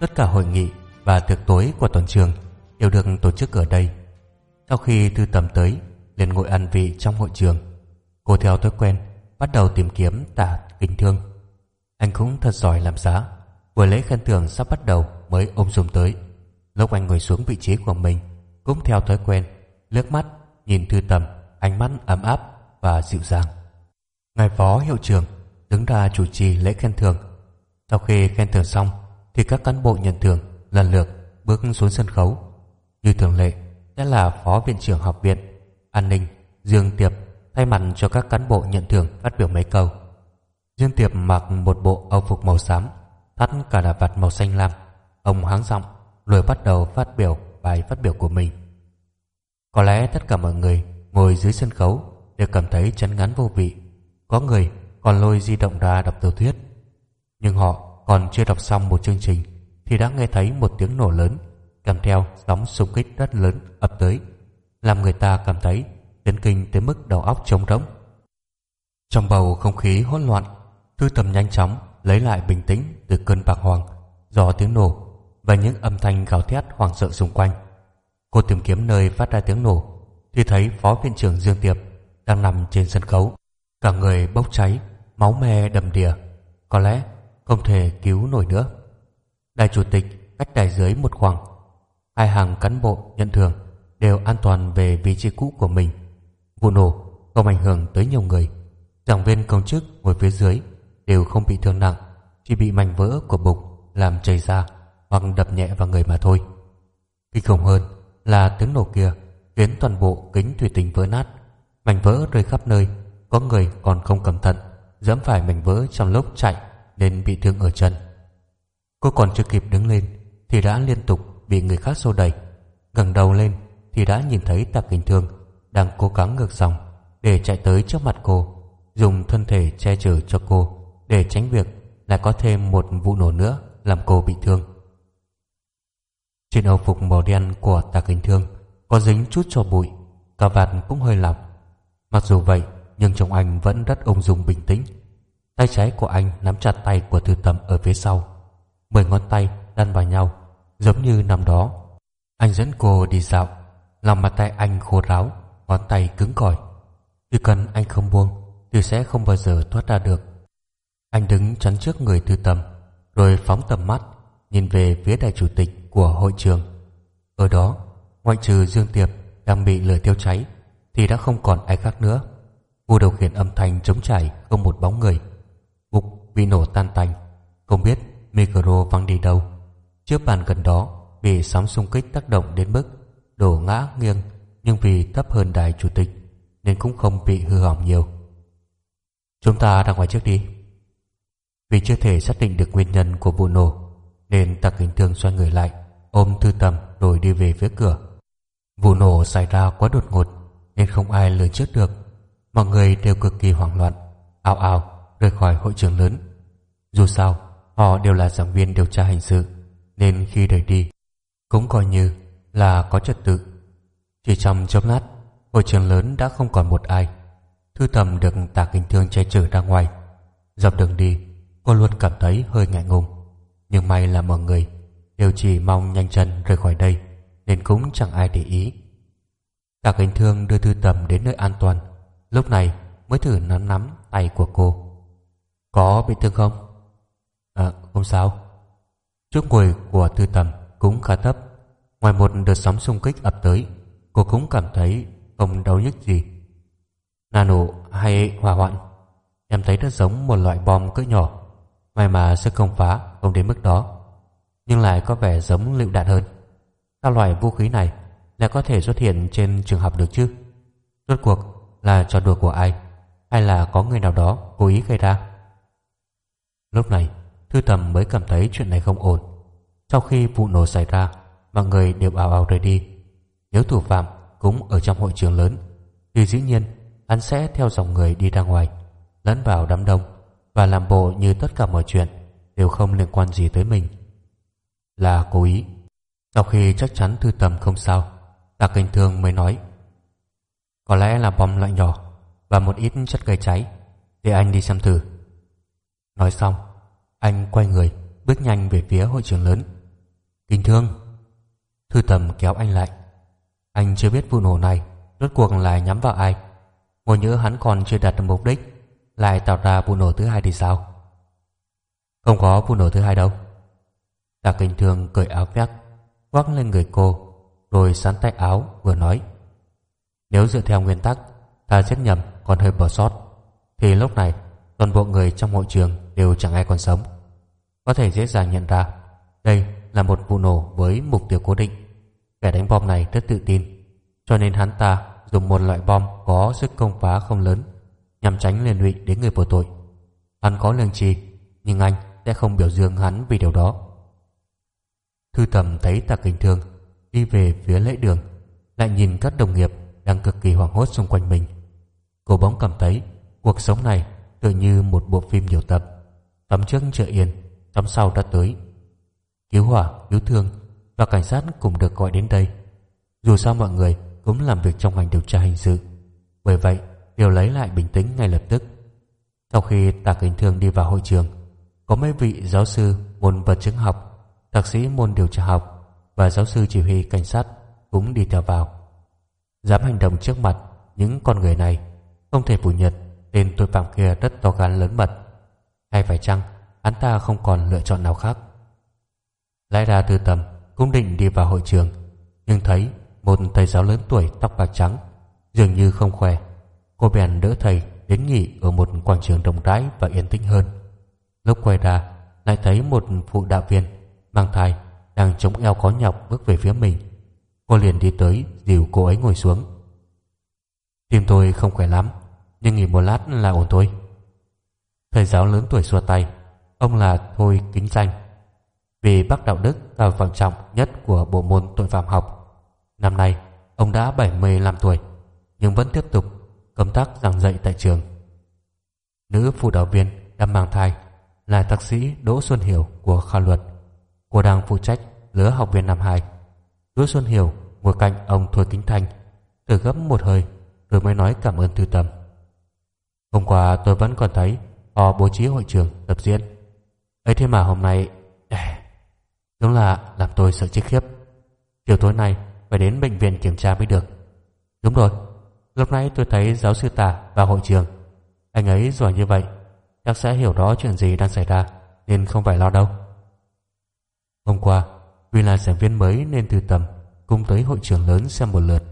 Tất cả hội nghị và tiệc tối của toàn trường đều được tổ chức ở đây. Sau khi Thư Tầm tới, liền ngồi ăn vị trong hội trường. Cô theo thói quen bắt đầu tìm kiếm tả kính thương. Anh cũng thật giỏi làm giá. Buổi lễ khen thưởng sắp bắt đầu mới ôm dùng tới. Lúc anh ngồi xuống vị trí của mình, cũng theo thói quen, liếc mắt nhìn Thư Tầm, ánh mắt ấm áp và dịu dàng. Ngài phó hiệu trưởng đứng ra chủ trì lễ khen thưởng. Sau khi khen thưởng xong, thì các cán bộ nhận thưởng lần lượt bước xuống sân khấu. Như thường lệ, sẽ là phó viện trưởng học viện an ninh Dương Tiệp thay mặt cho các cán bộ nhận thưởng phát biểu mấy câu. Dương Tiệp mặc một bộ âu phục màu xám, thắt cả đà vạt màu xanh lam. Ông háng giọng rồi bắt đầu phát biểu bài phát biểu của mình. Có lẽ tất cả mọi người ngồi dưới sân khấu đều cảm thấy chán ngán vô vị. Có người còn lôi di động ra đọc tiểu thuyết. Nhưng họ còn chưa đọc xong một chương trình thì đã nghe thấy một tiếng nổ lớn kèm theo sóng xung kích rất lớn ập tới làm người ta cảm thấy chấn kinh tới mức đầu óc trống rỗng. Trong bầu không khí hỗn loạn, Thư Tầm nhanh chóng lấy lại bình tĩnh từ cơn bạc hoàng do tiếng nổ và những âm thanh gào thét hoảng sợ xung quanh. Cô tìm kiếm nơi phát ra tiếng nổ thì thấy Phó Viện trưởng Dương Tiệp đang nằm trên sân khấu, cả người bốc cháy, máu me đầm đìa, có lẽ không thể cứu nổi nữa. Đại chủ tịch cách đại dưới một khoảng, hai hàng cán bộ nhận thưởng đều an toàn về vị trí cũ của mình. Vụ nổ không ảnh hưởng tới nhiều người. Giảng viên công chức ngồi phía dưới đều không bị thương nặng, chỉ bị mảnh vỡ của bục làm chảy ra hoặc đập nhẹ vào người mà thôi. Kinh khủng hơn là tiếng nổ kia khiến toàn bộ kính thủy tinh vỡ nát, mảnh vỡ rơi khắp nơi, có người còn không cẩn thận dẫm phải mảnh vỡ trong lúc chạy nên bị thương ở chân. Cô còn chưa kịp đứng lên thì đã liên tục bị người khác xô đẩy. ngẩng đầu lên thì đã nhìn thấy Tạ Kinh Thương đang cố gắng ngược dòng để chạy tới trước mặt cô, dùng thân thể che chở cho cô để tránh việc lại có thêm một vụ nổ nữa làm cô bị thương. Trên âu phục màu đen của Tạ Kinh Thương có dính chút cho bụi, cà vạt cũng hơi lỏng. Mặc dù vậy, nhưng chồng anh vẫn rất ung dung bình tĩnh. Tay trái của anh nắm chặt tay của Thư Tầm ở phía sau. Mười ngón tay đan vào nhau, giống như năm đó. Anh dẫn cô đi dạo. Lòng bàn tay anh khô ráo Ngón tay cứng cỏi. Chỉ cần anh không buông Thì sẽ không bao giờ thoát ra được. Anh đứng chắn trước người thư tầm Rồi phóng tầm mắt Nhìn về phía đại chủ tịch của hội trường. Ở đó Ngoại trừ Dương Tiệp đang bị lửa tiêu cháy Thì đã không còn ai khác nữa. Vua đầu khiển âm thanh chống chảy Không một bóng người bị nổ tan tành Không biết micro văng đi đâu Chiếc bàn gần đó bị sóng xung kích tác động đến mức đổ ngã nghiêng nhưng vì thấp hơn đài chủ tịch nên cũng không bị hư hỏng nhiều. Chúng ta ra ngoài trước đi. Vì chưa thể xác định được nguyên nhân của vụ nổ nên Tạc Kính Thương xoay người lại ôm Thư Tầm rồi đi về phía cửa. Vụ nổ xảy ra quá đột ngột nên không ai lường trước được. Mọi người đều cực kỳ hoảng loạn, ào ào rời khỏi hội trường lớn. Dù sao, họ đều là giảng viên điều tra hình sự nên khi rời đi cũng coi như là có trật tự. Chỉ trong chốc lát, hội trường lớn đã không còn một ai. Thư tầm được tả kinh thương che chở ra ngoài. Dọc đường đi, cô luôn cảm thấy hơi ngại ngùng. Nhưng may là mọi người đều chỉ mong nhanh chân rời khỏi đây nên cũng chẳng ai để ý. Tả kinh thương đưa thư tầm đến nơi an toàn. Lúc này mới thử nắm nắm tay của cô. Có bị thương không? À, không sao. Trước ngồi của thư tầm cũng khá thấp. Ngoài một đợt sóng xung kích ập tới Cô cũng cảm thấy không đau nhức gì. Nano hay hỏa hoạn. Em thấy nó giống một loại bom cỡ nhỏ. May mà sẽ không phá Không đến mức đó. Nhưng lại có vẻ giống lựu đạn hơn. Các loại vũ khí này Lại có thể xuất hiện trên trường học được chứ? Rốt cuộc là trò đùa của ai? Hay là có người nào đó cố ý gây ra? Lúc này Thư Tầm mới cảm thấy chuyện này không ổn Sau khi vụ nổ xảy ra mọi người đều ảo ảo rời đi. Nếu thủ phạm cũng ở trong hội trường lớn, thì dĩ nhiên hắn sẽ theo dòng người đi ra ngoài, lẫn vào đám đông và làm bộ như tất cả mọi chuyện đều không liên quan gì tới mình. Là cố ý. Sau khi chắc chắn thư tầm không sao, Tạ Kinh Thương mới nói Có lẽ là bom loại nhỏ và một ít chất gây cháy để anh đi xem thử. Nói xong, Anh quay người Bước nhanh về phía hội trường lớn. Kinh thương Thư tầm kéo anh lại. Anh chưa biết vụ nổ này Rốt cuộc là nhắm vào ai. Ngồi nhớ hắn còn chưa đạt được mục đích Lại tạo ra vụ nổ thứ hai thì sao? Không có vụ nổ thứ hai đâu. Tạ kinh thương cởi áo vest Quắc lên người cô Rồi sắn tay áo vừa nói. Nếu dựa theo nguyên tắc Ta giết nhầm còn hơi bỏ sót. Thì lúc này toàn bộ người trong hội trường Đều chẳng ai còn sống Có thể dễ dàng nhận ra Đây là một vụ nổ với mục tiêu cố định Kẻ đánh bom này rất tự tin Cho nên hắn ta dùng một loại bom Có sức công phá không lớn Nhằm tránh liên lụy đến người vô tội Hắn có lương tri Nhưng anh sẽ không biểu dương hắn vì điều đó Thư tầm thấy Tạ Kinh Thương đi về phía lễ đường, lại nhìn các đồng nghiệp đang cực kỳ hoảng hốt xung quanh mình. Cô bóng cảm thấy cuộc sống này tự như một bộ phim nhiều tập. Tắm trước chợ yên, tắm sau đã tới. Cứu hỏa, cứu thương và cảnh sát cùng được gọi đến đây. Dù sao mọi người cũng làm việc trong ngành điều tra hình sự. Bởi vậy, đều lấy lại bình tĩnh ngay lập tức. Sau khi Tạ Kính Thương đi vào hội trường, có mấy vị giáo sư môn vật chứng học thạc sĩ môn điều tra học và giáo sư chỉ huy cảnh sát cũng đi theo vào. Dám hành động trước mặt những con người này không thể phủ nhận tên tội phạm kia rất to gan lớn mật hay phải chăng hắn ta không còn lựa chọn nào khác. Lẽ ra tư tầm cũng định đi vào hội trường, nhưng thấy một thầy giáo lớn tuổi tóc bạc trắng, dường như không khỏe. Cô bèn đỡ thầy đến nghỉ ở một quảng trường rộng rãi và yên tĩnh hơn. Lúc quay ra, lại thấy một phụ đạo viên mang thai đang chống eo khó nhọc bước về phía mình. Cô liền đi tới dìu cô ấy ngồi xuống. Tim tôi không khỏe lắm, nhưng nghỉ một lát là ổn thôi thầy giáo lớn tuổi xua tay. Ông là thôi kính danh. Vì bác đạo đức là quan trọng nhất của bộ môn tội phạm học, năm nay ông đã 75 tuổi, nhưng vẫn tiếp tục công tác giảng dạy tại trường. Nữ phụ đạo viên đang mang thai là thạc sĩ Đỗ Xuân Hiểu của khoa luật Cô đang phụ trách lứa học viên năm hai. Đỗ Xuân Hiểu ngồi cạnh ông Thôi Kính Thanh Thử gấp một hơi Rồi mới nói cảm ơn Thư Tâm. Hôm qua tôi vẫn còn thấy Họ bố trí hội trường tập diễn ấy thế mà hôm nay Đúng là làm tôi sợ chết khiếp. Chiều tối nay Phải đến bệnh viện kiểm tra mới được. Đúng rồi Lúc nãy tôi thấy giáo sư tả vào hội trường. Anh ấy giỏi như vậy Chắc sẽ hiểu rõ chuyện gì đang xảy ra Nên không phải lo đâu. Hôm qua, vì là giảng viên mới nên từ tầm cùng tới hội trường lớn xem một lượt.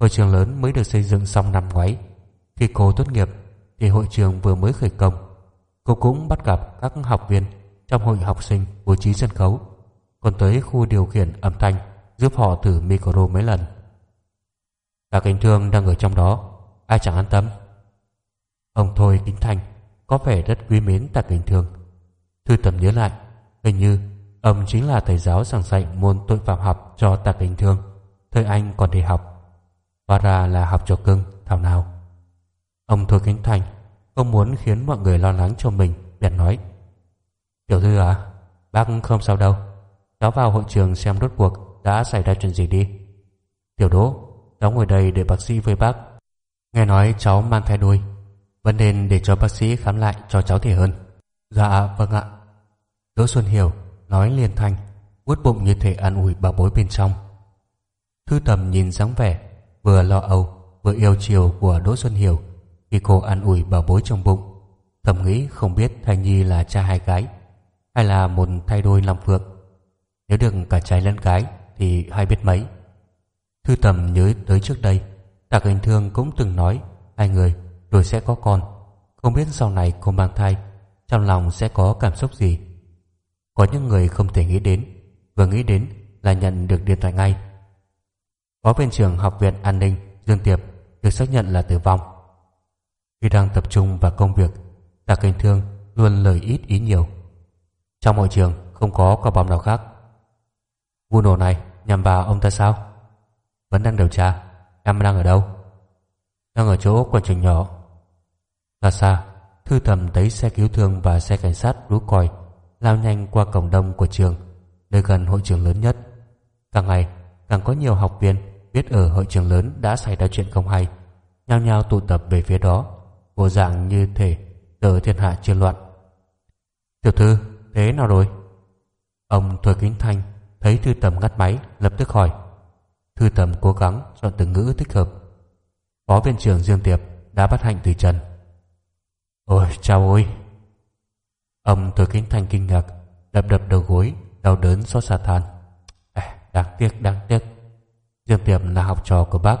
Hội trường lớn mới được xây dựng xong năm ngoái. Khi cô tốt nghiệp thì hội trường vừa mới khởi công. Cô cũng bắt gặp các học viên trong hội học sinh bố trí sân khấu, còn tới khu điều khiển âm thanh giúp họ thử micro mấy lần. Cả kinh thương đang ở trong đó, ai chẳng an tâm. Ông Thôi Kính thành, có vẻ rất quý mến Tạ kinh Thương. Thư tầm nhớ lại, hình như Ông chính là thầy giáo giảng dạy môn tội phạm học cho Tạ Kính Thương, thời anh còn đi học. Hóa ra là học trò cưng, thảo nào. Ông Thôi Kính Thành không muốn khiến mọi người lo lắng cho mình, bèn nói. Tiểu thư à, bác không sao đâu. Cháu vào hội trường xem rốt cuộc đã xảy ra chuyện gì đi. Tiểu đỗ, cháu ngồi đây để bác sĩ với bác. Nghe nói cháu mang thai đuôi, vẫn nên để cho bác sĩ khám lại cho cháu thì hơn. Dạ, vâng ạ. Đỗ Xuân Hiểu nói liền thanh vuốt bụng như thể an ủi bà bối bên trong thư tầm nhìn dáng vẻ vừa lo âu vừa yêu chiều của đỗ xuân hiểu khi cô an ủi bảo bối trong bụng, thầm nghĩ không biết thanh nhi là cha hai gái, hay là một thay đôi làm phượng. Nếu được cả trai lẫn gái thì hay biết mấy. Thư tầm nhớ tới trước đây, tạc hình thương cũng từng nói hai người rồi sẽ có con, không biết sau này cô mang thai, trong lòng sẽ có cảm xúc gì. Có những người không thể nghĩ đến, Vừa nghĩ đến là nhận được điện thoại ngay. Phó viên trưởng học viện an ninh Dương Tiệp được xác nhận là tử vong. Khi đang tập trung vào công việc Tạ Kinh Thương luôn lời ít ý nhiều. Trong hội trường, không có quả bom nào khác. Vụ nổ này nhằm vào ông ta sao? Vẫn đang điều tra, Em đang ở đâu? Đang ở chỗ quần trường nhỏ. Ra xa Thư thầm thấy xe cứu thương và xe cảnh sát rú còi lao nhanh qua cổng đông của trường, nơi gần hội trường lớn nhất. Càng ngày, càng có nhiều học viên biết ở hội trường lớn đã xảy ra chuyện không hay, nhao nhao tụ tập về phía đó vô dạng như thể tờ thiên hạ chưa loạn tiểu thư thế nào rồi? Ông Thôi Kính Thanh thấy Thư Tầm ngắt máy lập tức hỏi. Thư Tầm cố gắng chọn từ ngữ thích hợp. Phó viên trưởng Dương Tiệp đã bắt hạnh từ trần. Ôi chao ôi! Ông Thôi Kính Thanh kinh ngạc đập đập đầu gối đau đớn xót xa than. À, đáng tiếc, đáng tiếc. Dương Tiệp là học trò của bác.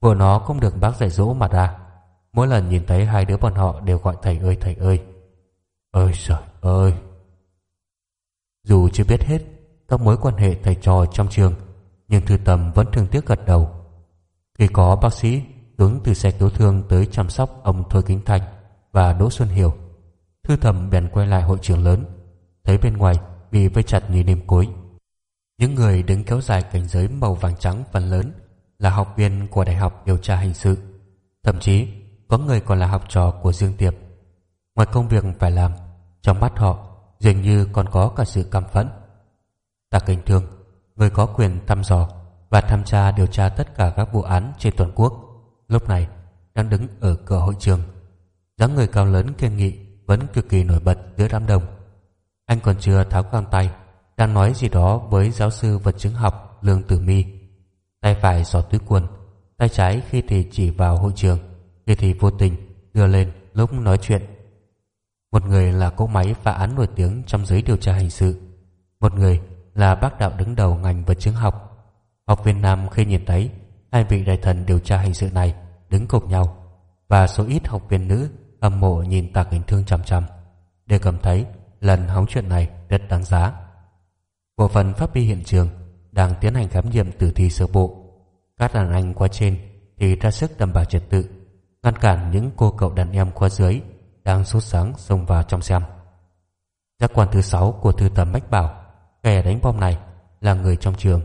Vừa nó không được bác dạy dỗ mà ra. Mỗi lần nhìn thấy hai đứa bọn họ đều gọi thầy ơi thầy ơi. Ơi trời ơi! Dù chưa biết hết các mối quan hệ thầy trò trong trường, nhưng Thư Tầm vẫn thương tiếc gật đầu. Khi có bác sĩ hướng từ xe cứu thương tới chăm sóc ông Thôi Kính Thành và Đỗ Xuân Hiểu, Thư Tầm bèn quay lại hội trường lớn, thấy bên ngoài bị vây chặt như đêm cối. Những người đứng kéo dài cảnh giới màu vàng trắng phần lớn là học viên của Đại học Điều tra Hình sự. Thậm chí có người còn là học trò của Dương Tiệp. Ngoài công việc phải làm, trong mắt họ dường như còn có cả sự căm phẫn. ta kính Thương, người có quyền thăm dò và tham tra điều tra tất cả các vụ án trên toàn quốc, lúc này đang đứng ở cửa hội trường. dáng người cao lớn kiên nghị vẫn cực kỳ nổi bật giữa đám đông. Anh còn chưa tháo găng tay, đang nói gì đó với giáo sư vật chứng học Lương Tử Mi. Tay phải xỏ túi quần, tay trái khi thì chỉ vào hội trường, khi thì vô tình đưa lên lúc nói chuyện một người là cỗ máy phá án nổi tiếng trong giới điều tra hình sự. Một người là bác đạo đứng đầu ngành vật chứng học. Học viên nam khi nhìn thấy hai vị đại thần điều tra hình sự này đứng cùng nhau và số ít học viên nữ âm mộ nhìn tạc hình thương chằm chằm để cảm thấy lần hóng chuyện này rất đáng giá. Bộ phận pháp y hiện trường đang tiến hành khám nghiệm tử thi sơ bộ. Các đàn anh qua trên thì ra sức đảm bảo trật tự, ngăn cản những cô cậu đàn em qua dưới đang sốt sáng xông vào trong xem. Giác quan thứ sáu của thư tầm Bách bảo kẻ đánh bom này là người trong trường.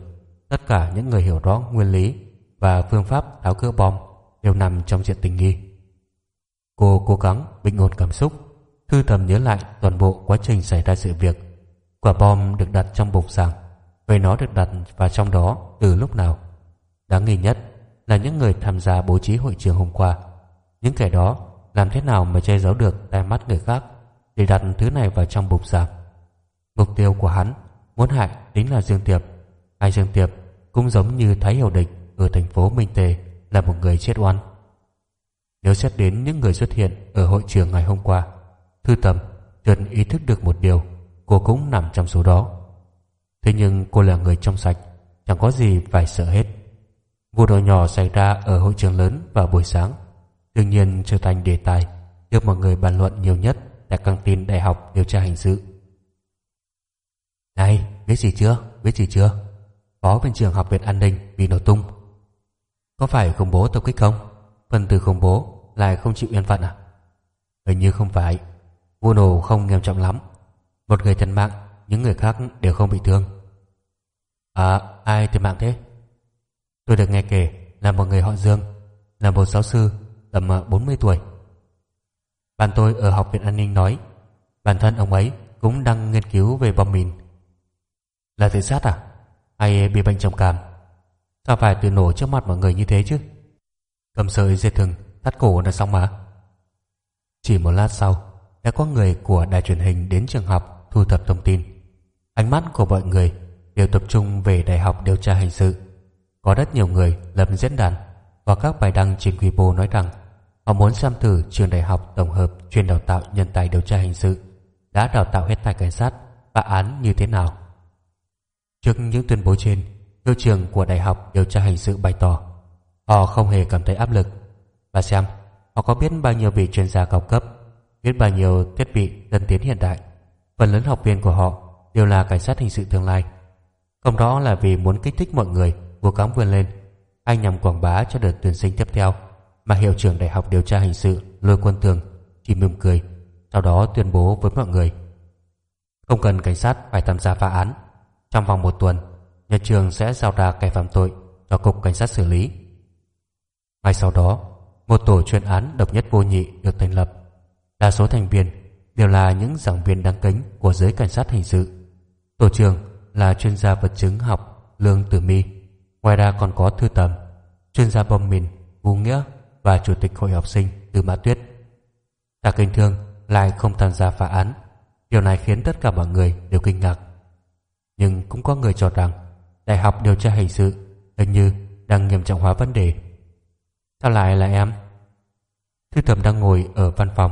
Tất cả những người hiểu rõ nguyên lý và phương pháp tháo cỡ bom đều nằm trong diện tình nghi. Cô cố gắng bình ổn cảm xúc, thư tầm nhớ lại toàn bộ quá trình xảy ra sự việc. Quả bom được đặt trong bục giảng, vậy nó được đặt vào trong đó từ lúc nào? Đáng nghi nhất là những người tham gia bố trí hội trường hôm qua. Những kẻ đó làm thế nào mà che giấu được tai mắt người khác để đặt thứ này vào trong bục giảng. Mục tiêu của hắn muốn hại chính là Dương Tiệp. hai Dương Tiệp cũng giống như Thái Hiểu Địch ở thành phố Minh Tề là một người chết oan. Nếu xét đến những người xuất hiện ở hội trường ngày hôm qua, Thư Tầm chợt ý thức được một điều, cô cũng nằm trong số đó. Thế nhưng cô là người trong sạch, chẳng có gì phải sợ hết. Vụ đồ nhỏ xảy ra ở hội trường lớn vào buổi sáng đương nhiên trở thành đề tài được mọi người bàn luận nhiều nhất tại căng tin đại học điều tra hình sự. Này, biết gì chưa? Biết gì chưa? Phó bên trường học viện an ninh bị nổ tung. Có phải khủng bố tập kích không? Phần từ khủng bố lại không chịu yên phận à? Hình như không phải. Vụ nổ không nghiêm trọng lắm. Một người thiệt mạng, những người khác đều không bị thương. À, ai thiệt mạng thế? Tôi được nghe kể là một người họ Dương, là một giáo sư tầm ờ, 40 tuổi. Bạn tôi ở Học viện An ninh nói, bản thân ông ấy cũng đang nghiên cứu về bom mìn. Là tự sát à? Hay bị bệnh trầm cảm? Sao phải tự nổ trước mặt mọi người như thế chứ? Cầm sợi dây thừng, thắt cổ là xong mà. Chỉ một lát sau, đã có người của đài truyền hình đến trường học thu thập thông tin. Ánh mắt của mọi người đều tập trung về Đại học Điều tra Hình sự. Có rất nhiều người lập diễn đàn và các bài đăng trên Weibo nói rằng Họ muốn xem thử trường đại học tổng hợp chuyên đào tạo nhân tài điều tra hình sự đã đào tạo hết tài cảnh sát và án như thế nào. Trước những tuyên bố trên, hiệu trường của Đại học Điều tra Hình sự bày tỏ họ không hề cảm thấy áp lực. Và xem, họ có biết bao nhiêu vị chuyên gia cao cấp, biết bao nhiêu thiết bị tân tiến hiện đại. Phần lớn học viên của họ đều là cảnh sát hình sự tương lai. Không đó là vì muốn kích thích mọi người cố gắng vươn lên, hay nhằm quảng bá cho đợt tuyển sinh tiếp theo mà hiệu trưởng đại học điều tra hình sự lôi quân tường chỉ mỉm cười, sau đó tuyên bố với mọi người, không cần cảnh sát phải tham gia phá án. Trong vòng một tuần, nhà trường sẽ giao ra kẻ phạm tội cho cục cảnh sát xử lý. Ngay sau đó, một tổ chuyên án độc nhất vô nhị được thành lập. Đa số thành viên đều là những giảng viên đáng kính của giới cảnh sát hình sự. Tổ trưởng là chuyên gia vật chứng học lương tử mi, ngoài ra còn có thư tầm, chuyên gia bom mìn vũ nghĩa và chủ tịch hội học sinh từ Mã Tuyết. Tạ Kinh Thương lại không tham gia phá án, Điều này khiến tất cả mọi người đều kinh ngạc. Nhưng cũng có người cho rằng Đại học điều tra hình sự hình như đang nghiêm trọng hóa vấn đề. Sao lại là em? Thư thẩm đang ngồi ở văn phòng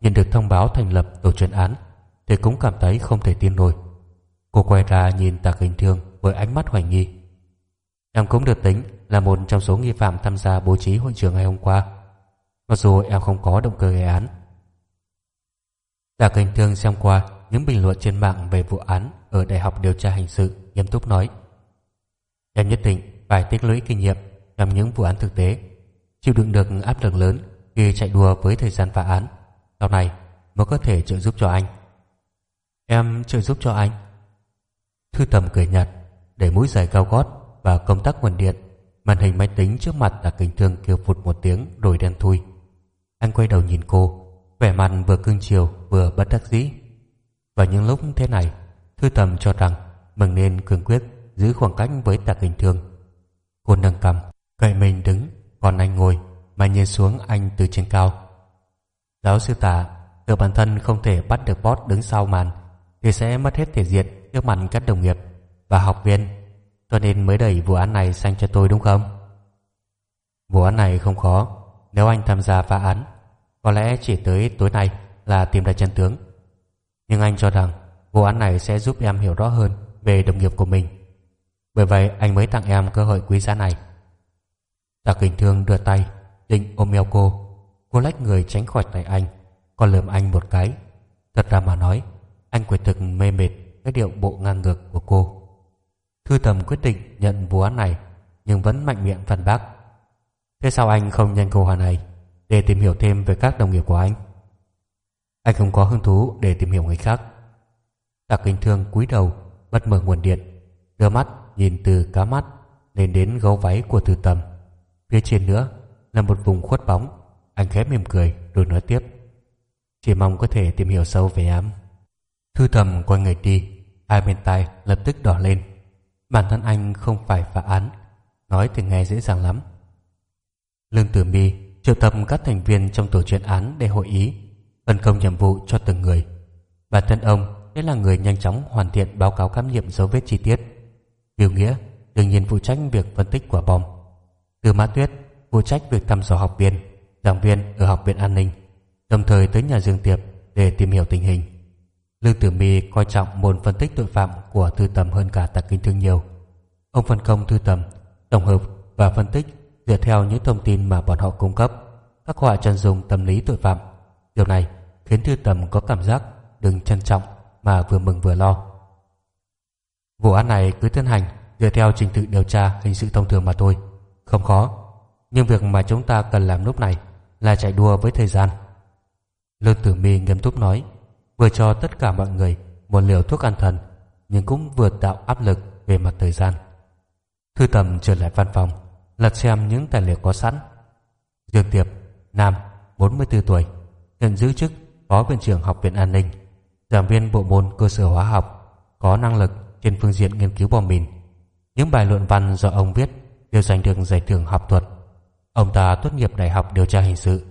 nhận được thông báo thành lập tổ chuyên án thì cũng cảm thấy không thể tin nổi. Cô quay ra nhìn Tạc Hình Thương với ánh mắt hoài nghi. Em cũng được tính là một trong số nghi phạm tham gia bố trí hội trường ngày hôm qua. Mặc dù em không có động cơ gây án. Đặc Hình Thương xem qua những bình luận trên mạng về vụ án ở Đại học Điều tra Hình sự nghiêm túc nói. Em nhất định phải tích lũy kinh nghiệm trong những vụ án thực tế, chịu đựng được áp lực lớn khi chạy đua với thời gian phá án. Sau này mới có thể trợ giúp cho anh. Em trợ giúp cho anh. Thư tầm cười nhạt, để mũi giày cao gót và công tắc nguồn điện. Màn hình máy tính trước mặt là kính thương kêu phụt một tiếng rồi đen thui. Anh quay đầu nhìn cô, vẻ mặt vừa cưng chiều vừa bất đắc dĩ. Và những lúc thế này, Thư tầm cho rằng mình nên cương quyết giữ khoảng cách với tạc hình thương. Cô nâng cầm, cậy mình đứng, còn anh ngồi mà nhìn xuống anh từ trên cao. Giáo sư tả, tự bản thân không thể bắt được boss đứng sau màn thì sẽ mất hết thể diện trước mặt các đồng nghiệp và học viên cho nên mới đẩy vụ án này sang cho tôi, đúng không? Vụ án này không khó. Nếu anh tham gia phá án, có lẽ chỉ tới tối nay là tìm ra chân tướng. Nhưng anh cho rằng vụ án này sẽ giúp em hiểu rõ hơn về đồng nghiệp của mình. Bởi vậy, anh mới tặng em cơ hội quý giá này. Tạ Kình Thương đưa tay, định ôm eo cô. Cô lách người tránh khỏi tay anh, còn lườm anh một cái. Thật ra mà nói, anh quả thực mê mệt cái điệu bộ ngang ngược của cô thư tầm quyết định nhận vụ án này, nhưng vẫn mạnh miệng phản bác. Thế sao anh không nhanh câu hỏi này để tìm hiểu thêm về các đồng nghiệp của anh? Anh không có hứng thú để tìm hiểu người khác. Tạ Kinh Thương cúi đầu bật mở nguồn điện, đưa mắt nhìn từ cá mắt lên đến gấu váy của Thư Tầm. Phía trên nữa là một vùng khuất bóng, anh khẽ mỉm cười rồi nói tiếp. Chỉ mong có thể tìm hiểu sâu về em. Thư Tầm quay người đi, hai bên tai lập tức đỏ lên bản thân anh không phải phá án, nói thì nghe dễ dàng lắm. Lương Tử Mi triệu tập các thành viên trong tổ chuyên án để hội ý, phân công nhiệm vụ cho từng người. Bản thân ông sẽ là người nhanh chóng hoàn thiện báo cáo khám nghiệm dấu vết chi tiết. Biểu Nghĩa, đương nhiên phụ trách việc phân tích quả bom. Từ Mã Tuyết, phụ trách việc thăm dò học viên, giảng viên ở học viện an ninh, đồng thời tới nhà Dương Tiệp để tìm hiểu tình hình. Lương Tử Mi coi trọng môn phân tích tội phạm của Thư Tầm hơn cả Tạc Kinh Thương nhiều ông phân công Thư Tầm tổng hợp và phân tích dựa theo những thông tin mà bọn họ cung cấp các họa chân dung tâm lý tội phạm điều này khiến Thư Tầm có cảm giác đừng trân trọng mà vừa mừng vừa lo. Vụ án này cứ tiến hành dựa theo trình tự điều tra hình sự thông thường mà thôi, không khó. Nhưng việc mà chúng ta cần làm lúc này là chạy đua với thời gian. Lương Tử Mi nghiêm túc nói, vừa cho tất cả mọi người một liều thuốc an thần, nhưng cũng vừa tạo áp lực về mặt thời gian. Thư tầm trở lại văn phòng, lật xem những tài liệu có sẵn. Dương Tiệp, nam, 44 tuổi, hiện giữ chức Phó Viện trưởng Học viện An ninh giảng viên bộ môn cơ sở hóa học có năng lực trên phương diện nghiên cứu bom mìn. Những bài luận văn do ông viết đều giành được giải thưởng học thuật. Ông ta tốt nghiệp Đại học Điều tra Hình sự,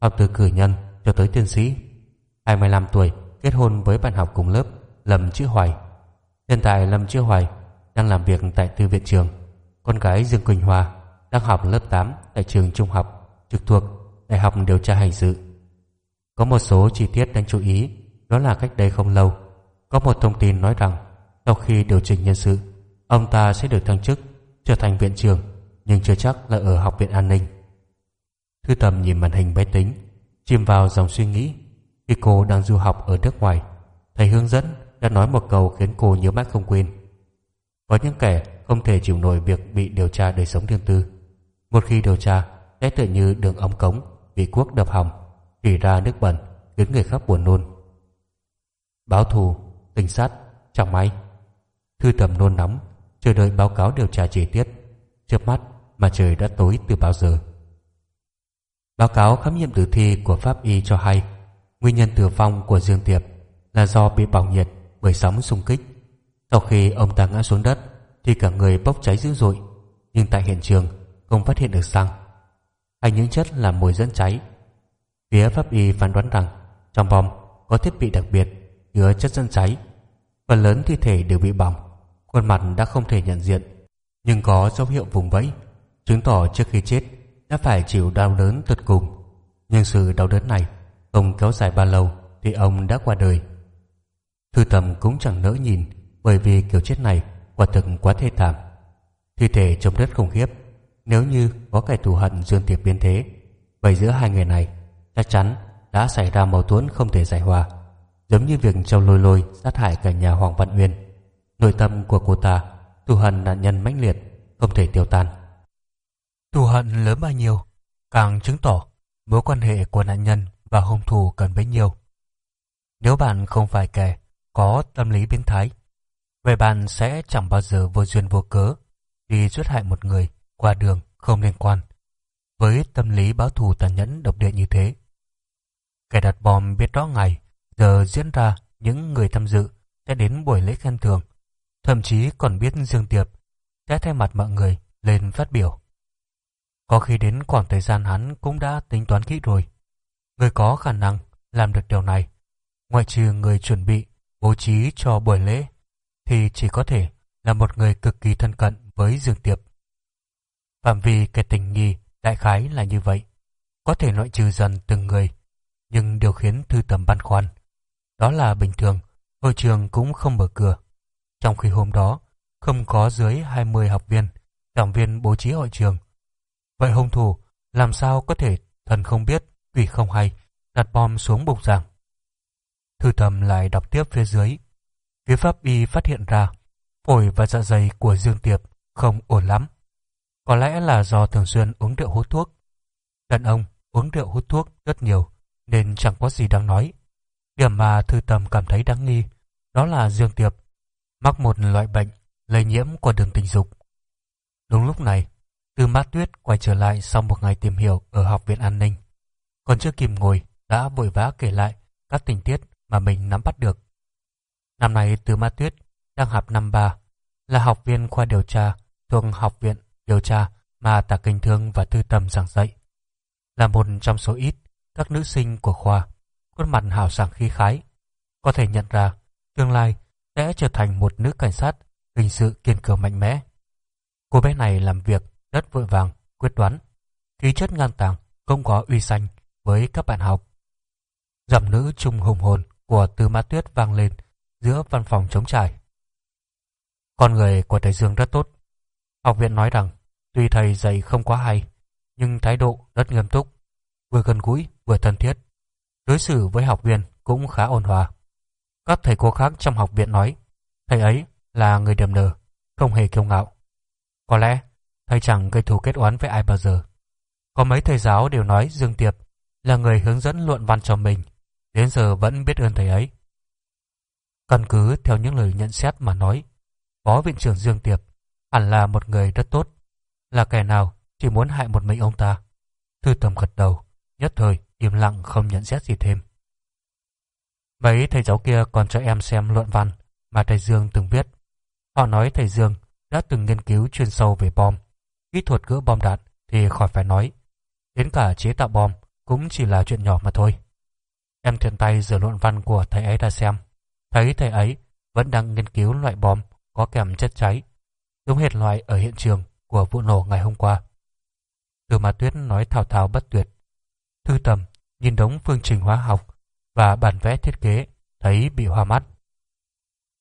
học từ cử nhân cho tới tiến sĩ. 25 tuổi kết hôn với bạn học cùng lớp Lâm Chữ Hoài. Hiện tại Lâm Chữ Hoài đang làm việc tại thư viện trường. Con gái Dương Quỳnh Hoa đang học lớp 8 tại trường trung học trực thuộc Đại học Điều tra Hình sự. Có một số chi tiết đáng chú ý, đó là cách đây không lâu, Có một thông tin nói rằng Sau khi điều chỉnh nhân sự, Ông ta sẽ được thăng chức trở thành viện trưởng, Nhưng chưa chắc là ở học viện an ninh Thư tầm nhìn màn hình máy tính, Chìm vào dòng suy nghĩ khi cô đang du học ở nước ngoài Thầy hướng dẫn đã nói một câu khiến cô nhớ mãi không quên Có những kẻ không thể chịu nổi việc bị điều tra đời sống riêng tư Một khi điều tra sẽ tự như đường ống cống bị cuốc đập hỏng chỉ ra nước bẩn khiến người khác buồn nôn Báo thù, tình sát, chẳng may. Thư tầm nôn nóng, chờ đợi báo cáo điều tra chi tiết. Chớp mắt mà trời đã tối từ bao giờ. Báo cáo khám nghiệm tử thi của Pháp Y cho hay nguyên nhân tử vong của Dương Tiệp là do bị bỏng nhiệt bởi sóng xung kích. Sau khi ông ta ngã xuống đất thì cả người bốc cháy dữ dội nhưng tại hiện trường không phát hiện được xăng hay những chất làm mùi dẫn cháy. Phía Pháp Y phán đoán rằng trong bom có thiết bị đặc biệt chứa chất dẫn cháy. Phần lớn thi thể đều bị bỏng, khuôn mặt đã không thể nhận diện, nhưng có dấu hiệu vùng vẫy, chứng tỏ trước khi chết đã phải chịu đau đớn tột cùng. Nhưng sự đau đớn này không kéo dài bao lâu thì ông đã qua đời. Thư tầm cũng chẳng nỡ nhìn bởi vì kiểu chết này quả thực quá thê thảm. Thi thể trông rất khủng khiếp. Nếu như có kẻ thù hận Dương Tiệp biến thế, vậy giữa hai người này chắc chắn đã xảy ra mâu thuẫn không thể giải hòa, giống như việc Châu Lôi Lôi sát hại cả nhà Hoàng Văn Uyên. Nội tâm của cô ta thù hận nạn nhân mãnh liệt, không thể tiêu tan. Thù hận lớn bao nhiêu, càng chứng tỏ mối quan hệ của nạn nhân và hung thủ cần bấy nhiêu. Nếu bạn không phải kẻ có tâm lý biến thái, vậy bạn sẽ chẳng bao giờ vô duyên vô cớ đi giết hại một người qua đường không liên quan. Với tâm lý báo thù tàn nhẫn độc địa như thế, kẻ đặt bom biết rõ ngày giờ diễn ra những người tham dự sẽ đến buổi lễ khen thưởng, thậm chí còn biết Dương Tiệp sẽ thay mặt mọi người lên phát biểu. Có khi đến khoảng thời gian hắn cũng đã tính toán kỹ rồi. Người có khả năng làm được điều này, ngoại trừ người chuẩn bị bố trí cho buổi lễ, thì chỉ có thể là một người cực kỳ thân cận với Dương Tiệp. Phạm vi cái tình nghi đại khái là như vậy, có thể loại trừ dần từng người, nhưng điều khiến Thư Tầm băn khoăn. Đó là bình thường, hội trường cũng không mở cửa. Trong khi hôm đó, không có dưới 20 học viên, giảng viên bố trí hội trường. Vậy hung thủ làm sao có thể thần không biết, tuy không hay, đặt bom xuống bục giảng. Thư tầm lại đọc tiếp phía dưới. Phía pháp y phát hiện ra phổi và dạ dày của Dương Tiệp không ổn lắm. Có lẽ là do thường xuyên uống rượu hút thuốc. Đàn ông uống rượu hút thuốc rất nhiều nên chẳng có gì đáng nói. Điểm mà Thư Tầm cảm thấy đáng nghi đó là Dương Tiệp mắc một loại bệnh lây nhiễm qua đường tình dục. Đúng lúc này, Tư Mát Tuyết quay trở lại sau một ngày tìm hiểu ở Học viện An ninh. Còn chưa kịp ngồi, đã vội vã kể lại các tình tiết mà mình nắm bắt được. Năm nay Từ Ma Tuyết đang học năm ba, là học viên khoa điều tra thuộc Học viện Điều tra mà Tạ Kinh Thương và Thư Tầm giảng dạy. Là một trong số ít các nữ sinh của khoa, khuôn mặt hào sảng khí khái, có thể nhận ra tương lai sẽ trở thành một nữ cảnh sát hình sự kiên cường mạnh mẽ. Cô bé này làm việc rất vội vàng, quyết đoán, khí chất ngang tàng, không có uy danh với các bạn học. Giọng nữ trung hùng hồn của Tư Mã Tuyết vang lên giữa văn phòng trống trải. Con người của thầy Dương rất tốt. Học viện nói rằng tuy thầy dạy không quá hay, nhưng thái độ rất nghiêm túc, vừa gần gũi vừa thân thiết. Đối xử với học viên cũng khá ôn hòa. Các thầy cô khác trong học viện nói, thầy ấy là người đềm nở, không hề kiêu ngạo. Có lẽ thầy chẳng gây thù kết oán với ai bao giờ. Có mấy thầy giáo đều nói Dương Tiệp là người hướng dẫn luận văn cho mình, đến giờ vẫn biết ơn thầy ấy. Căn cứ theo những lời nhận xét mà nói, Phó viện trưởng Dương Tiệp hẳn là một người rất tốt, là kẻ nào chỉ muốn hại một mình ông ta. Thư tầm gật đầu, nhất thời im lặng không nhận xét gì thêm. Mấy thầy giáo kia còn cho em xem luận văn mà thầy Dương từng viết. Họ nói thầy Dương đã từng nghiên cứu chuyên sâu về bom. Kỹ thuật gỡ bom đạn thì khỏi phải nói. Đến cả chế tạo bom cũng chỉ là chuyện nhỏ mà thôi. Em thiện tay rửa luận văn của thầy ấy ra xem. Thấy thầy ấy vẫn đang nghiên cứu loại bom có kèm chất cháy, giống hệt loại ở hiện trường của vụ nổ ngày hôm qua. Từ mà Tuyết nói thao thao bất tuyệt. Thư tầm nhìn đống phương trình hóa học và bản vẽ thiết kế thấy bị hoa mắt.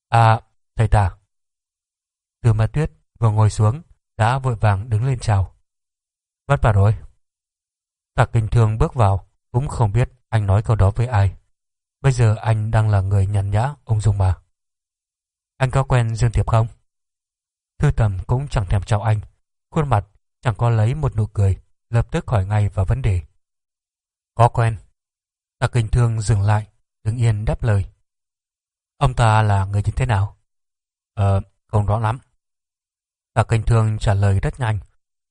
À, thầy ta. Từ mà Tuyết vừa ngồi xuống đã vội vàng đứng lên chào. Vất vả rồi. Tạc kinh thương bước vào cũng không biết anh nói câu đó với ai. Bây giờ anh đang là người nhàn nhã, ung dung mà. Anh có quen Dương Tiệp không? Thư tầm cũng chẳng thèm chào anh. Khuôn mặt chẳng có lấy một nụ cười, lập tức hỏi ngay vào vấn đề. Có quen. Tạc kinh thương dừng lại, đứng yên đáp lời. Ông ta là người như thế nào? Ờ, không rõ lắm. Tạc kinh thương trả lời rất nhanh,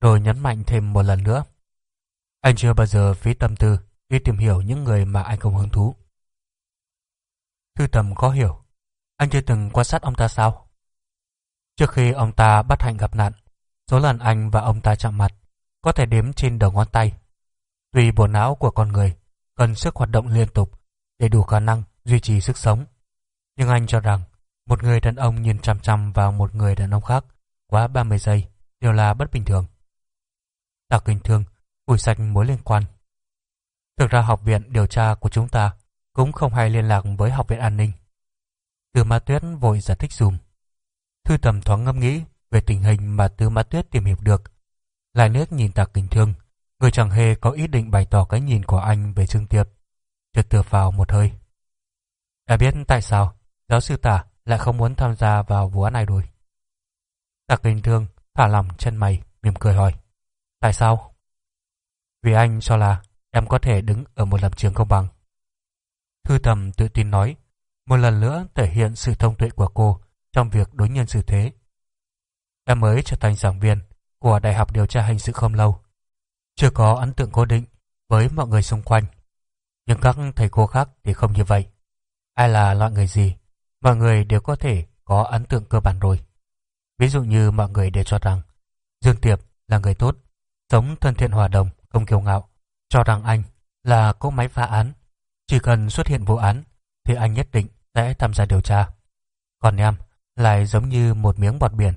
rồi nhấn mạnh thêm một lần nữa. Anh chưa bao giờ phí tâm tư đi tìm hiểu những người mà anh không hứng thú. Thư tầm khó hiểu. Anh chưa từng quan sát ông ta sao? Trước khi ông ta bắt hạnh gặp nạn, số lần anh và ông ta chạm mặt có thể đếm trên đầu ngón tay. Tuy bộ não của con người cần sức hoạt động liên tục để đủ khả năng duy trì sức sống. Nhưng anh cho rằng một người đàn ông nhìn chăm chăm vào một người đàn ông khác quá 30 giây đều là bất bình thường. Tạc kinh thương, phủi sạch mối liên quan. Thực ra học viện điều tra của chúng ta cũng không hay liên lạc với học viện an ninh. Từ Ma Tuyết vội giải thích dùm. Thư tầm thoáng ngâm nghĩ về tình hình mà Tư Ma Tuyết tìm hiểu được. Lại nước nhìn Tạc Kinh Thương, người chẳng hề có ý định bày tỏ cái nhìn của anh về Dương Tiệp. Chợt tựa vào một hơi. Đã biết tại sao giáo sư tả lại không muốn tham gia vào vụ án này rồi. Tạc Kinh Thương thả lỏng chân mày, mỉm cười hỏi. Tại sao? Vì anh cho là em có thể đứng ở một lập trường công bằng. Thư tầm tự tin nói, một lần nữa thể hiện sự thông tuệ của cô trong việc đối nhân xử thế. Em mới trở thành giảng viên của Đại học Điều tra Hình sự không lâu. Chưa có ấn tượng cố định với mọi người xung quanh. Nhưng các thầy cô khác thì không như vậy. Ai là loại người gì, mọi người đều có thể có ấn tượng cơ bản rồi. Ví dụ như mọi người đều cho rằng Dương Tiệp là người tốt, sống thân thiện hòa đồng, không kiêu ngạo, cho rằng anh là cỗ máy phá án. Chỉ cần xuất hiện vụ án thì anh nhất định sẽ tham gia điều tra. Còn em lại giống như một miếng bọt biển,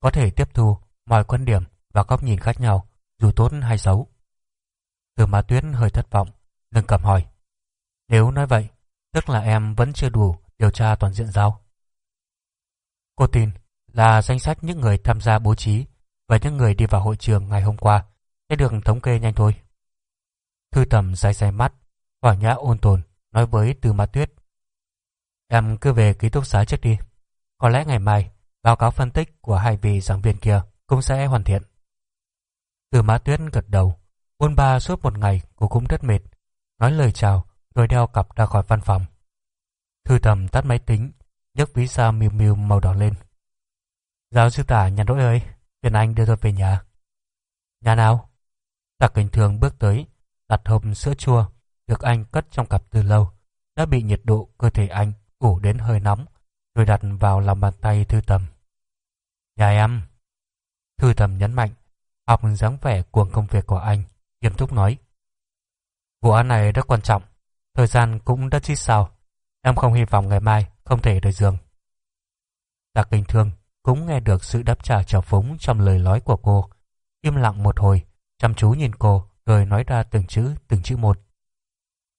có thể tiếp thu mọi quan điểm và góc nhìn khác nhau, dù tốt hay xấu. Từ Mã Tuyết hơi thất vọng, nâng cầm hỏi. Nếu nói vậy, tức là em vẫn chưa đủ điều tra toàn diện giao. Cô tin là danh sách những người tham gia bố trí và những người đi vào hội trường ngày hôm qua sẽ được thống kê nhanh thôi. Thư tầm dài dài mắt, hỏa nhã ôn tồn, nói với Từ Ma Tuyết. Em cứ về ký túc xá trước đi. Có lẽ ngày mai, báo cáo phân tích của hai vị giảng viên kia cũng sẽ hoàn thiện. Từ Mã Tuyết gật đầu, buôn ba suốt một ngày cô cũng rất mệt, nói lời chào rồi đeo cặp ra khỏi văn phòng. Thư tầm tắt máy tính, nhấc ví sao miêu miêu màu đỏ lên. Giáo sư tả nhà đỗi ơi, phiền anh đưa tôi về nhà. Nhà nào? Tạc Kinh thường bước tới, đặt hộp sữa chua, được anh cất trong cặp từ lâu, đã bị nhiệt độ cơ thể anh ủ đến hơi nóng, rồi đặt vào lòng bàn tay thư tầm. Nhà em. Thư tầm nhấn mạnh, học dáng vẻ cuồng công việc của anh, nghiêm túc nói. Vụ án này rất quan trọng, thời gian cũng rất chít sao. Em không hy vọng ngày mai không thể rời giường. Tạc kinh thương cũng nghe được sự đáp trả trào phúng trong lời nói của cô. Im lặng một hồi, chăm chú nhìn cô rồi nói ra từng chữ, từng chữ một.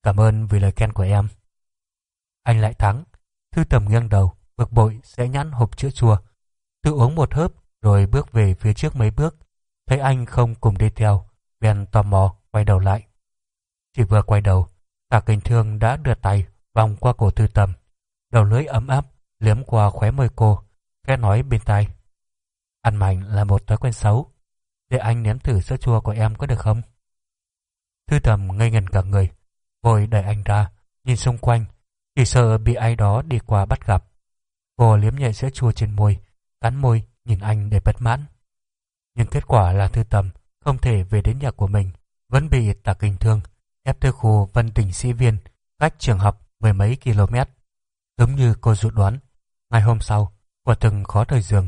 Cảm ơn vì lời khen của em. Anh lại thắng. Thư tầm nghiêng đầu, bực bội sẽ nhãn hộp chữa chua. Tự uống một hớp rồi bước về phía trước mấy bước. Thấy anh không cùng đi theo, bèn tò mò quay đầu lại. Chỉ vừa quay đầu, cả kinh thương đã đưa tay vòng qua cổ thư tầm. Đầu lưỡi ấm áp liếm qua khóe môi cô, khẽ nói bên tai. Ăn mạnh là một thói quen xấu. Để anh nếm thử sữa chua của em có được không? Thư tầm ngây ngần cả người, vội đẩy anh ra, nhìn xung quanh, chỉ sợ bị ai đó đi qua bắt gặp. Cô liếm nhẹ sữa chua trên môi, cắn môi nhìn anh để bất mãn. Nhưng kết quả là thư tầm không thể về đến nhà của mình, vẫn bị tà kinh thương, ép tới khu vân tỉnh sĩ viên, cách trường học mười mấy km. Giống như cô dự đoán, ngày hôm sau, quả từng khó rời giường.